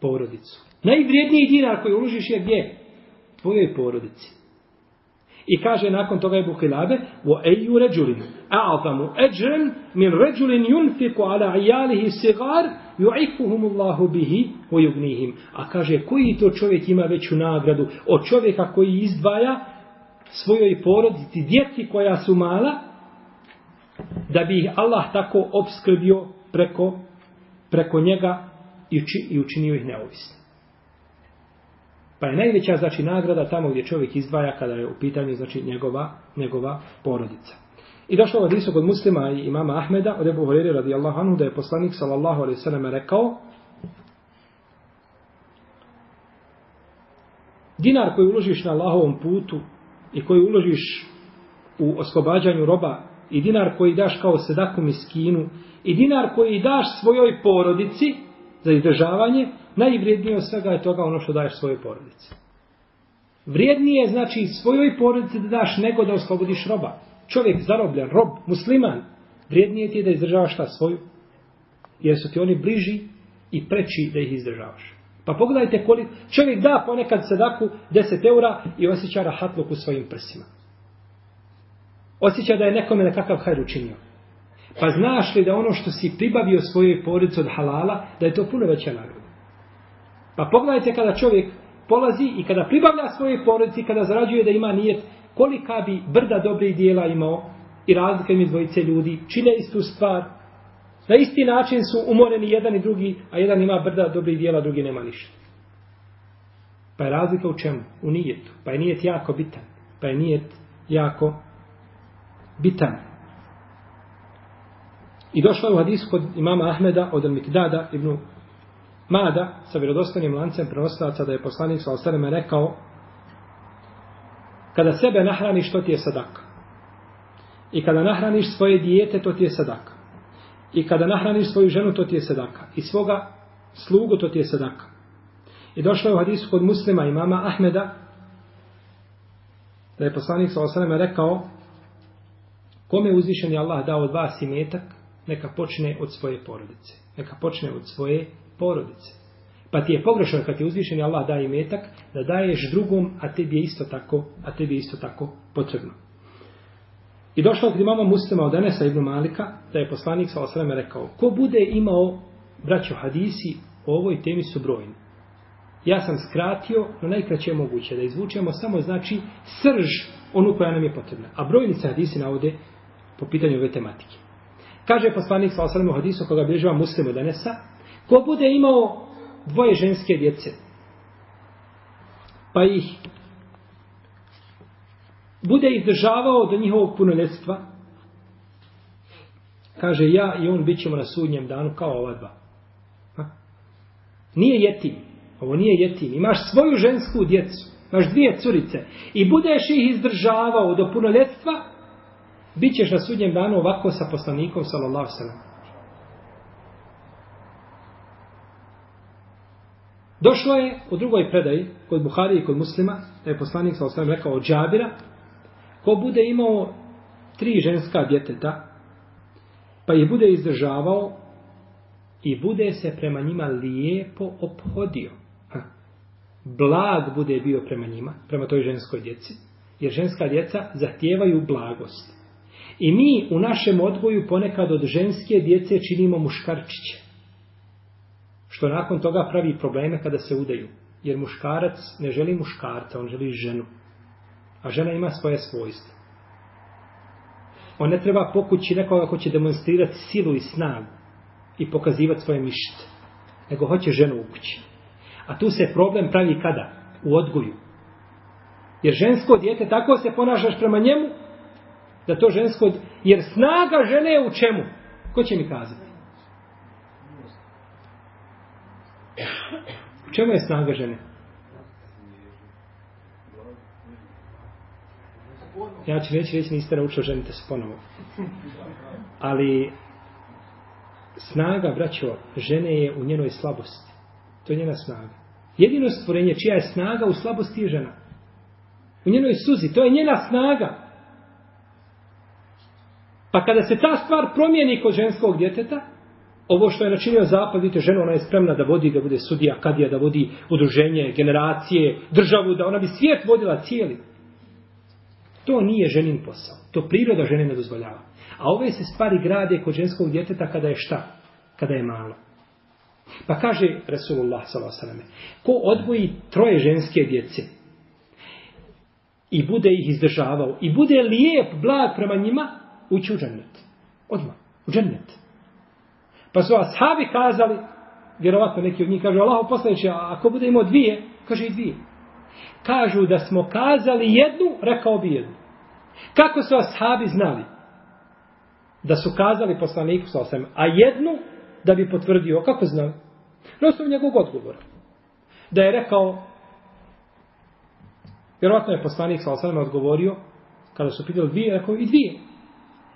Porodicu. Najvrijedniji dinar koji uložiš je gdje? Tvojoj porodici. I kaže nakon toga je Buhilabe, wa eju rajulin a'zamu eđren min ređulin yunfiku ala ijalihi sigar, ju'ikuhumullahu bihi wa yugnihim. A kaže, koji to čovjek ima veću nagradu od čovjeka koji izdvaja svojoj porodici, djeci koja su mala, da bi ih Allah tako obskrbio preko, preko njega i učinio ih neovisni. Pa je najveća znači nagrada tamo gdje čovjek izdvaja kada je u pitanju znači njegova njegova porodica. I došlo od Isu kod muslima i imama Ahmeda od Ebu Horeire radijallahu anhu da je poslanik sallallahu alaihi sallam rekao dinar koji uložiš na Allahovom putu i koji uložiš u oslobađanju roba i dinar koji daš kao sedaku miskinu i dinar koji daš svojoj porodici za izdržavanje najvrijednije od svega je toga ono što daješ svojoj porodici. Vrijednije je znači svojoj porodici da daš nego da oslobodiš roba. Čovjek zarobljen, rob, musliman, vrijednije ti je da izdržavaš šta svoju. Jer su ti oni bliži i preči da ih izdržavaš. Pa pogledajte koliko čovjek da ponekad sedaku 10 eura i osjeća rahatluk u svojim prsima. Osjeća da je nekome nekakav hajr učinio. Pa znaš li da ono što si pribavio svojoj porodici od halala, da je to puno veća nagrada. Pa pogledajte kada čovjek polazi i kada pribavlja svoje porodici, kada zarađuje da ima nijet, kolika bi brda dobrih dijela imao i razlika im dvojice ljudi, čine istu stvar. Na isti način su umoreni jedan i drugi, a jedan ima brda dobrih dijela, drugi nema ništa. Pa je razlika u čemu? U nijetu. Pa je nijet jako bitan. Pa je nijet jako bitan. I došlo je u hadisu kod imama Ahmeda od Al-Mikdada ibn Mada, sa vjerodostanim lancem prenoslaca da je poslanik sa ostaneme rekao kada sebe nahraniš, to ti je sadaka. I kada nahraniš svoje dijete, to ti je sadaka. I kada nahraniš svoju ženu, to ti je sadaka. I svoga slugu, to ti je sadaka. I došlo je u hadisu kod muslima imama Ahmeda, da je poslanik sa osaleme rekao kome uzvišen je Allah dao od vas imetak, neka počne od svoje porodice. Neka počne od svoje porodice. Pa ti je pogrešno kad ti uzvišen Allah daje metak, da daješ drugom, a tebi je isto tako, a tebi je isto tako potrebno. I došlo kod imama muslima od Enesa ibn Malika, da je poslanik sa osreme rekao, ko bude imao, braćo hadisi, o ovoj temi su brojni. Ja sam skratio na najkraće moguće, da izvučemo samo znači srž onu koja nam je potrebna. A brojni se hadisi navode po pitanju ove tematike. Kaže poslanik sa osreme u hadisu koga bilježiva muslimu danesa, Ko bude imao dvoje ženske djece, pa ih bude izdržavao do njihovog punoljetstva, kaže ja i on bit ćemo na sudnjem danu kao ova dva. Ha? Nije jetim. Ovo nije jetim. Imaš svoju žensku djecu. Imaš dvije curice. I budeš ih izdržavao do punoljetstva, bit ćeš na sudnjem danu ovako sa poslanikom, sallallahu sallam. Došlo je u drugoj predaji, kod Buhari i kod muslima, da je poslanik sa osvijem rekao od Džabira, ko bude imao tri ženska djeteta, pa ih bude izdržavao i bude se prema njima lijepo obhodio. Ha. Blag bude bio prema njima, prema toj ženskoj djeci, jer ženska djeca zahtijevaju blagost. I mi u našem odgoju ponekad od ženske djece činimo muškarčiće. Što nakon toga pravi probleme kada se udaju. Jer muškarac ne želi muškarca, on želi ženu. A žena ima svoje svojstvo. On ne treba pokući nekoga ko će demonstrirati silu i snagu i pokazivati svoje mišice. Nego hoće ženu u kući. A tu se problem pravi kada? U odgoju. Jer žensko dijete tako se ponašaš prema njemu da to žensko... Jer snaga žene je u čemu? Ko će mi kazati? U čemu je snaga žene? Ja ću reći, reći niste naučili ženite se ponovo. Ali snaga, braćo, žene je u njenoj slabosti. To je njena snaga. Jedino stvorenje čija je snaga u slabosti je žena. U njenoj suzi. To je njena snaga. Pa kada se ta stvar promijeni kod ženskog djeteta, ovo što je načinio zapad, vidite, žena ona je spremna da vodi, da bude sudija, kadija, da vodi udruženje, generacije, državu, da ona bi svijet vodila cijeli. To nije ženin posao. To priroda žene ne dozvoljava. A ove se stvari grade kod ženskog djeteta kada je šta? Kada je malo. Pa kaže Resulullah s.a.v. Ko odgoji troje ženske djece i bude ih izdržavao i bude lijep, blag prema njima, ući u džennet. Odmah, u džennet. Pa su ashabi kazali, vjerovatno neki od njih kažu, Allaho poslaniče, a ako bude imao dvije, kaže i dvije. Kažu da smo kazali jednu, rekao bi jednu. Kako su ashabi znali? Da su kazali poslaniku sa osam, a jednu da bi potvrdio, kako znali? Na osnovu njegovog odgovora. Da je rekao, vjerovatno je poslanik sa osam odgovorio, kada su pitali dvije, rekao i dvije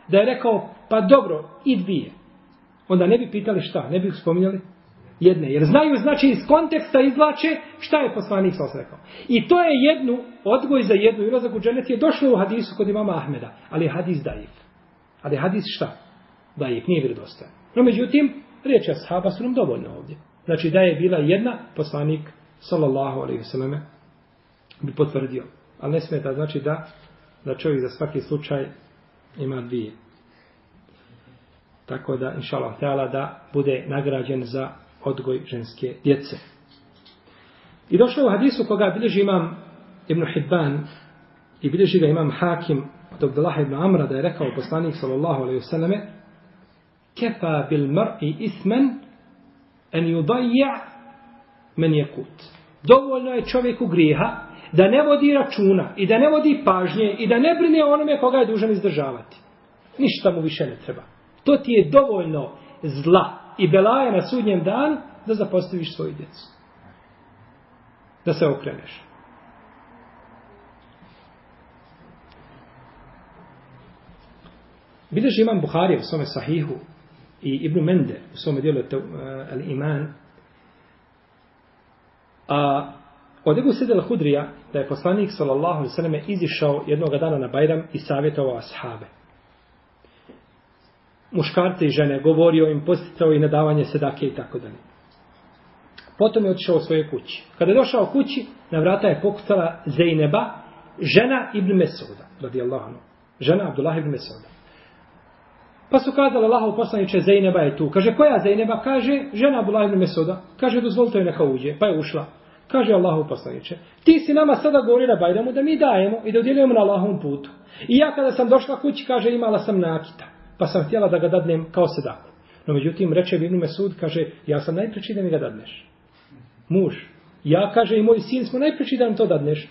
da je rekao, pa dobro, i dvije. Onda ne bi pitali šta, ne bi spominjali jedne. Jer znaju, znači, iz konteksta izvlače šta je poslanik sa rekao. I to je jednu, odgoj za jednu, ulazak u dženet je došlo u hadisu kod imama Ahmeda. Ali je hadis daif. Ali je hadis šta? Daif, nije vjerodostojan. No, međutim, riječi ashaba su nam dovoljno ovdje. Znači, da je bila jedna, poslanik, sallallahu alaihi vseleme, bi potvrdio. Ali ne smeta, znači da, da čovjek za svaki slučaj ima dvije. Tako da, inša Allah, da bude nagrađen za odgoj ženske djece. I došlo u hadisu koga bilježi imam Ibn Hibban i bilježi ga imam Hakim od Abdullah ibn Amra da je rekao poslanik sallallahu alaihi vseleme kefa bil mar'i ismen en yudajja men jekut. Dovoljno je čovjeku grijeha da ne vodi računa i da ne vodi pažnje i da ne brine onome koga je dužan izdržavati. Ništa mu više ne treba. To ti je dovoljno zla i belaja na sudnjem dan da zapostaviš svoju djecu. Da se okreneš. Bideš imam Buharija u svome sahihu i Ibn Mende u svome dijelu uh, Al-Iman a Od Ebu Sedel Hudrija, da je poslanik sallallahu sallam izišao jednog dana na Bajram i savjetovao ashabe. Muškarce i žene govorio im, posticao i nadavanje sedake i tako dalje. Potom je otišao u svoje kući. Kada je došao kući, na vrata je pokucala Zejneba, žena Ibn Mesuda, radijallahu anhu. Žena Abdullah Ibn Mesuda. Pa su kazali Allahov poslaniče Zejneba je tu. Kaže, koja Zejneba? Kaže, žena Abdullah Ibn Mesuda. Kaže, dozvolite joj neka uđe. Pa je ušla. Kaže Allahu poslaniče, ti si nama sada govori na Bajramu da mi dajemo i da udjeljujemo na Allahovom putu. I ja kada sam došla kući, kaže, imala sam nakita, pa sam htjela da ga dadnem kao sedaku. No međutim, reče Ibn Mesud, kaže, ja sam najpreći da mi ga dadneš. Muž, ja, kaže, i moj sin smo najpreći da nam to dadneš.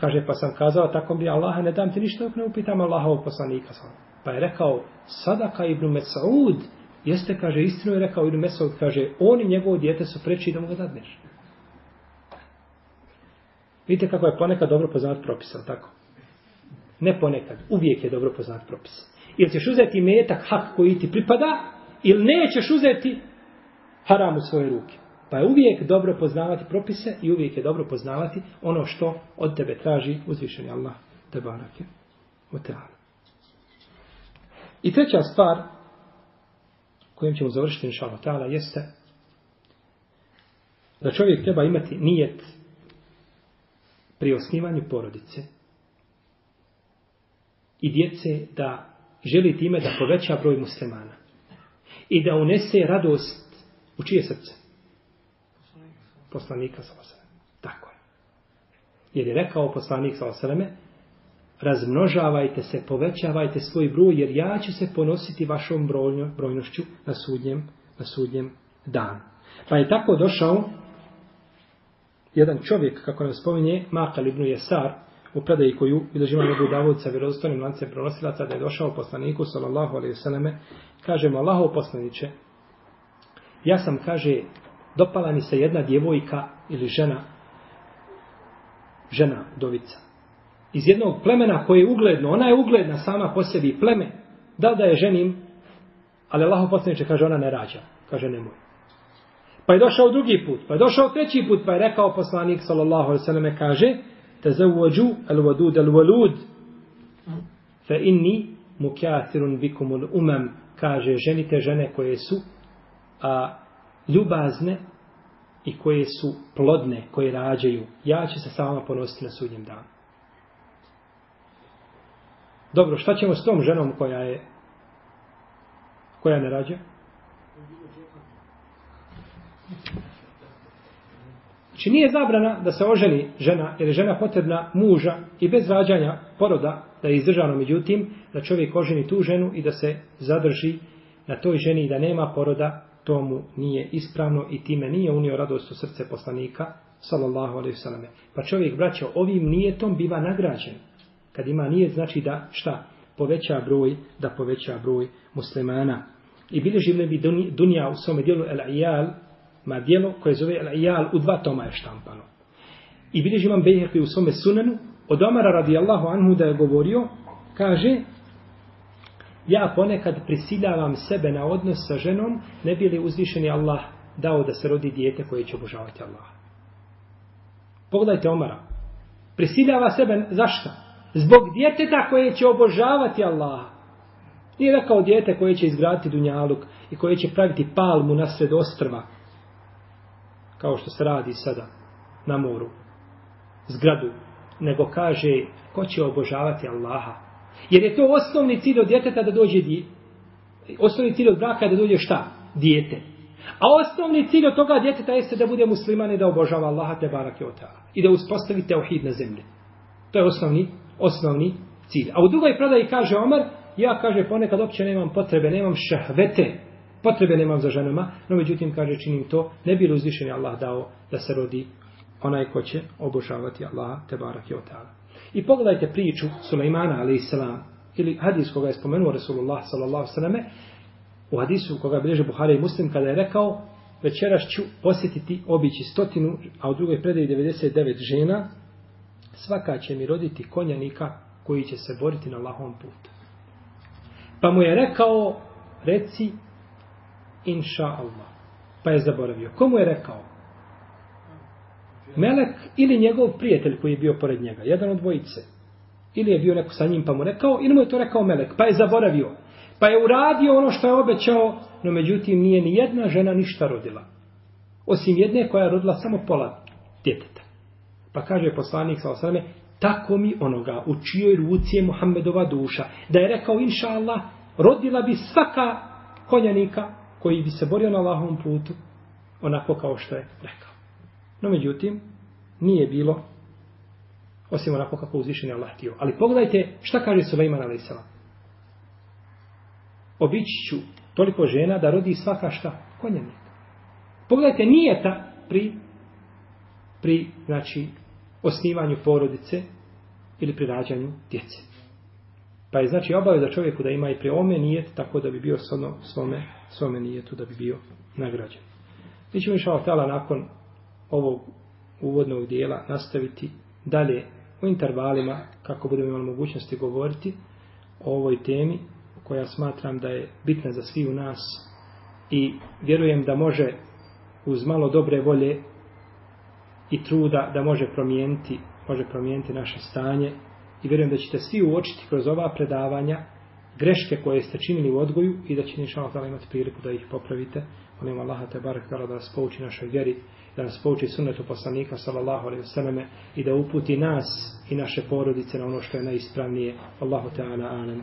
Kaže, pa sam kazala, tako bi Allaha ne dam ti ništa dok ne upitam Allahovog poslanika. Pa je rekao, sadaka Ibn Mesud, jeste, kaže, istinu je rekao Ibn Mesud, kaže, on i njegovo djete su preći da mu ga dadneš. Vidite kako je ponekad dobro poznat propis, ali tako? Ne ponekad, uvijek je dobro poznat propis. Ili ćeš uzeti metak hak koji ti pripada, ili nećeš uzeti haram u svoje ruke. Pa je uvijek dobro poznavati propise i uvijek je dobro poznavati ono što od tebe traži uzvišeni Allah te barake u teala. I treća stvar kojim ćemo završiti inša Allah jeste da čovjek treba imati nijet pri osnivanju porodice i djece da želi time da poveća broj muslimana i da unese radost u čije srce? Poslanika sa. Tako je. Jer je rekao poslanik sa razmnožavajte se, povećavajte svoj broj, jer ja ću se ponositi vašom brojno, brojnošću na sudnjem, na sudnjem danu. Pa je tako došao jedan čovjek, kako nam spominje, Makal ibn Jesar, u predaji koju bilježi imam Ebu Davud sa vjerozostanim lancem pronosilaca, da je došao poslaniku, sallallahu alaihi sallame, kaže mu, Allaho poslaniće, ja sam, kaže, dopala mi se jedna djevojka ili žena, žena, dovica, iz jednog plemena koje je ugledno, ona je ugledna sama po sebi pleme, da da je ženim, ali Allaho poslaniće, kaže, ona ne rađa, kaže, nemoj. Pa je došao drugi put, pa je došao treći put, pa je rekao poslanik sallallahu alejhi ve selleme kaže: "Tazawwaju al-wadud al-walud fa inni mukathirun bikum al-umam." Kaže ženite žene koje su a ljubazne i koje su plodne, koje rađaju. Ja ću se sama ponositi na sudnjem danu. Dobro, šta ćemo s tom ženom koja je koja ne rađa? Znači nije zabrana da se oženi žena, jer je žena potrebna muža i bez rađanja poroda da je izdržano, međutim, da čovjek oženi tu ženu i da se zadrži na toj ženi i da nema poroda, to mu nije ispravno i time nije unio radost u srce poslanika, sallallahu alaihi sallame. Pa čovjek, braćo, ovim nijetom biva nagrađen. Kad ima nijet, znači da šta? Poveća broj, da poveća broj muslimana. I bilježi bi dunja u svome dijelu El-Iyal, ma dijelo koje zove Al-Ijal u dva toma je štampano. I vidiš imam Bejheqi u svome sunenu, od Omara radijallahu anhu da je govorio, kaže, ja ponekad prisiljavam sebe na odnos sa ženom, ne bi li uzvišeni Allah dao da se rodi dijete koje će obožavati Allah. Pogledajte Omara. Prisiljava sebe, zašto? Zbog djeteta koje će obožavati Allah. Nije rekao djete koje će izgraditi dunjaluk i koje će praviti palmu nasred ostrva kao što se radi sada na moru, zgradu, nego kaže ko će obožavati Allaha. Jer je to osnovni cilj od djeteta da dođe di, osnovni cilj od braka da dođe šta? Dijete. A osnovni cilj od toga djeteta jeste da bude musliman i da obožava Allaha te barake od I da uspostavi teohid na zemlji. To je osnovni, osnovni cilj. A u drugoj prodaji kaže Omar, ja kaže ponekad opće nemam potrebe, nemam šahvete, potrebe nemam za ženama, no međutim kaže činim to, ne bi uzvišen Allah dao da se rodi onaj ko će obožavati Allah te barak i otala. I pogledajte priču Sulejmana a.s. ili hadis koga je spomenuo Rasulullah s.a.v. u hadisu koga bilježe Buhari i Muslim kada je rekao večeras ću posjetiti obići stotinu, a u drugoj predaji 99 žena, svaka će mi roditi konjanika koji će se boriti na lahom putu. Pa mu je rekao, reci inša Allah. Pa je zaboravio. Komu je rekao? Melek ili njegov prijatelj koji je bio pored njega. Jedan od dvojice. Ili je bio neko sa njim pa mu rekao. Ili mu je to rekao Melek. Pa je zaboravio. Pa je uradio ono što je obećao. No međutim nije ni jedna žena ništa rodila. Osim jedne koja je rodila samo pola djeteta. Pa kaže poslanik sa osrame. Tako mi onoga u čijoj ruci je Muhammedova duša. Da je rekao inša Allah. Rodila bi svaka konjanika koji bi se borio na Allahovom putu onako kao što je rekao. No međutim, nije bilo osim onako kako uzvišen je Allah htio. Ali pogledajte šta kaže Suleiman a.s. Obići ću toliko žena da rodi svaka šta konjanik. Pogledajte nijeta pri pri znači osnivanju porodice ili pri rađanju djece. Pa je znači obaveza čovjeku da ima i pri ome nijet tako da bi bio svome, ono, svome, svome nijetu da bi bio nagrađen. Mi ćemo išao tala nakon ovog uvodnog dijela nastaviti dalje u intervalima kako budemo imali mogućnosti govoriti o ovoj temi koja smatram da je bitna za svi u nas i vjerujem da može uz malo dobre volje i truda da može promijeniti može promijeniti naše stanje i vjerujem da ćete svi uočiti kroz ova predavanja greške koje ste činili u odgoju i da ćete inša Allah imati priliku da ih popravite. Molim Allaha te barek da nas pouči našoj vjeri, da nas pouči sunnetu poslanika sallallahu alaihi vseleme i da uputi nas i naše porodice na ono što je najispravnije. Allahu Teala alam.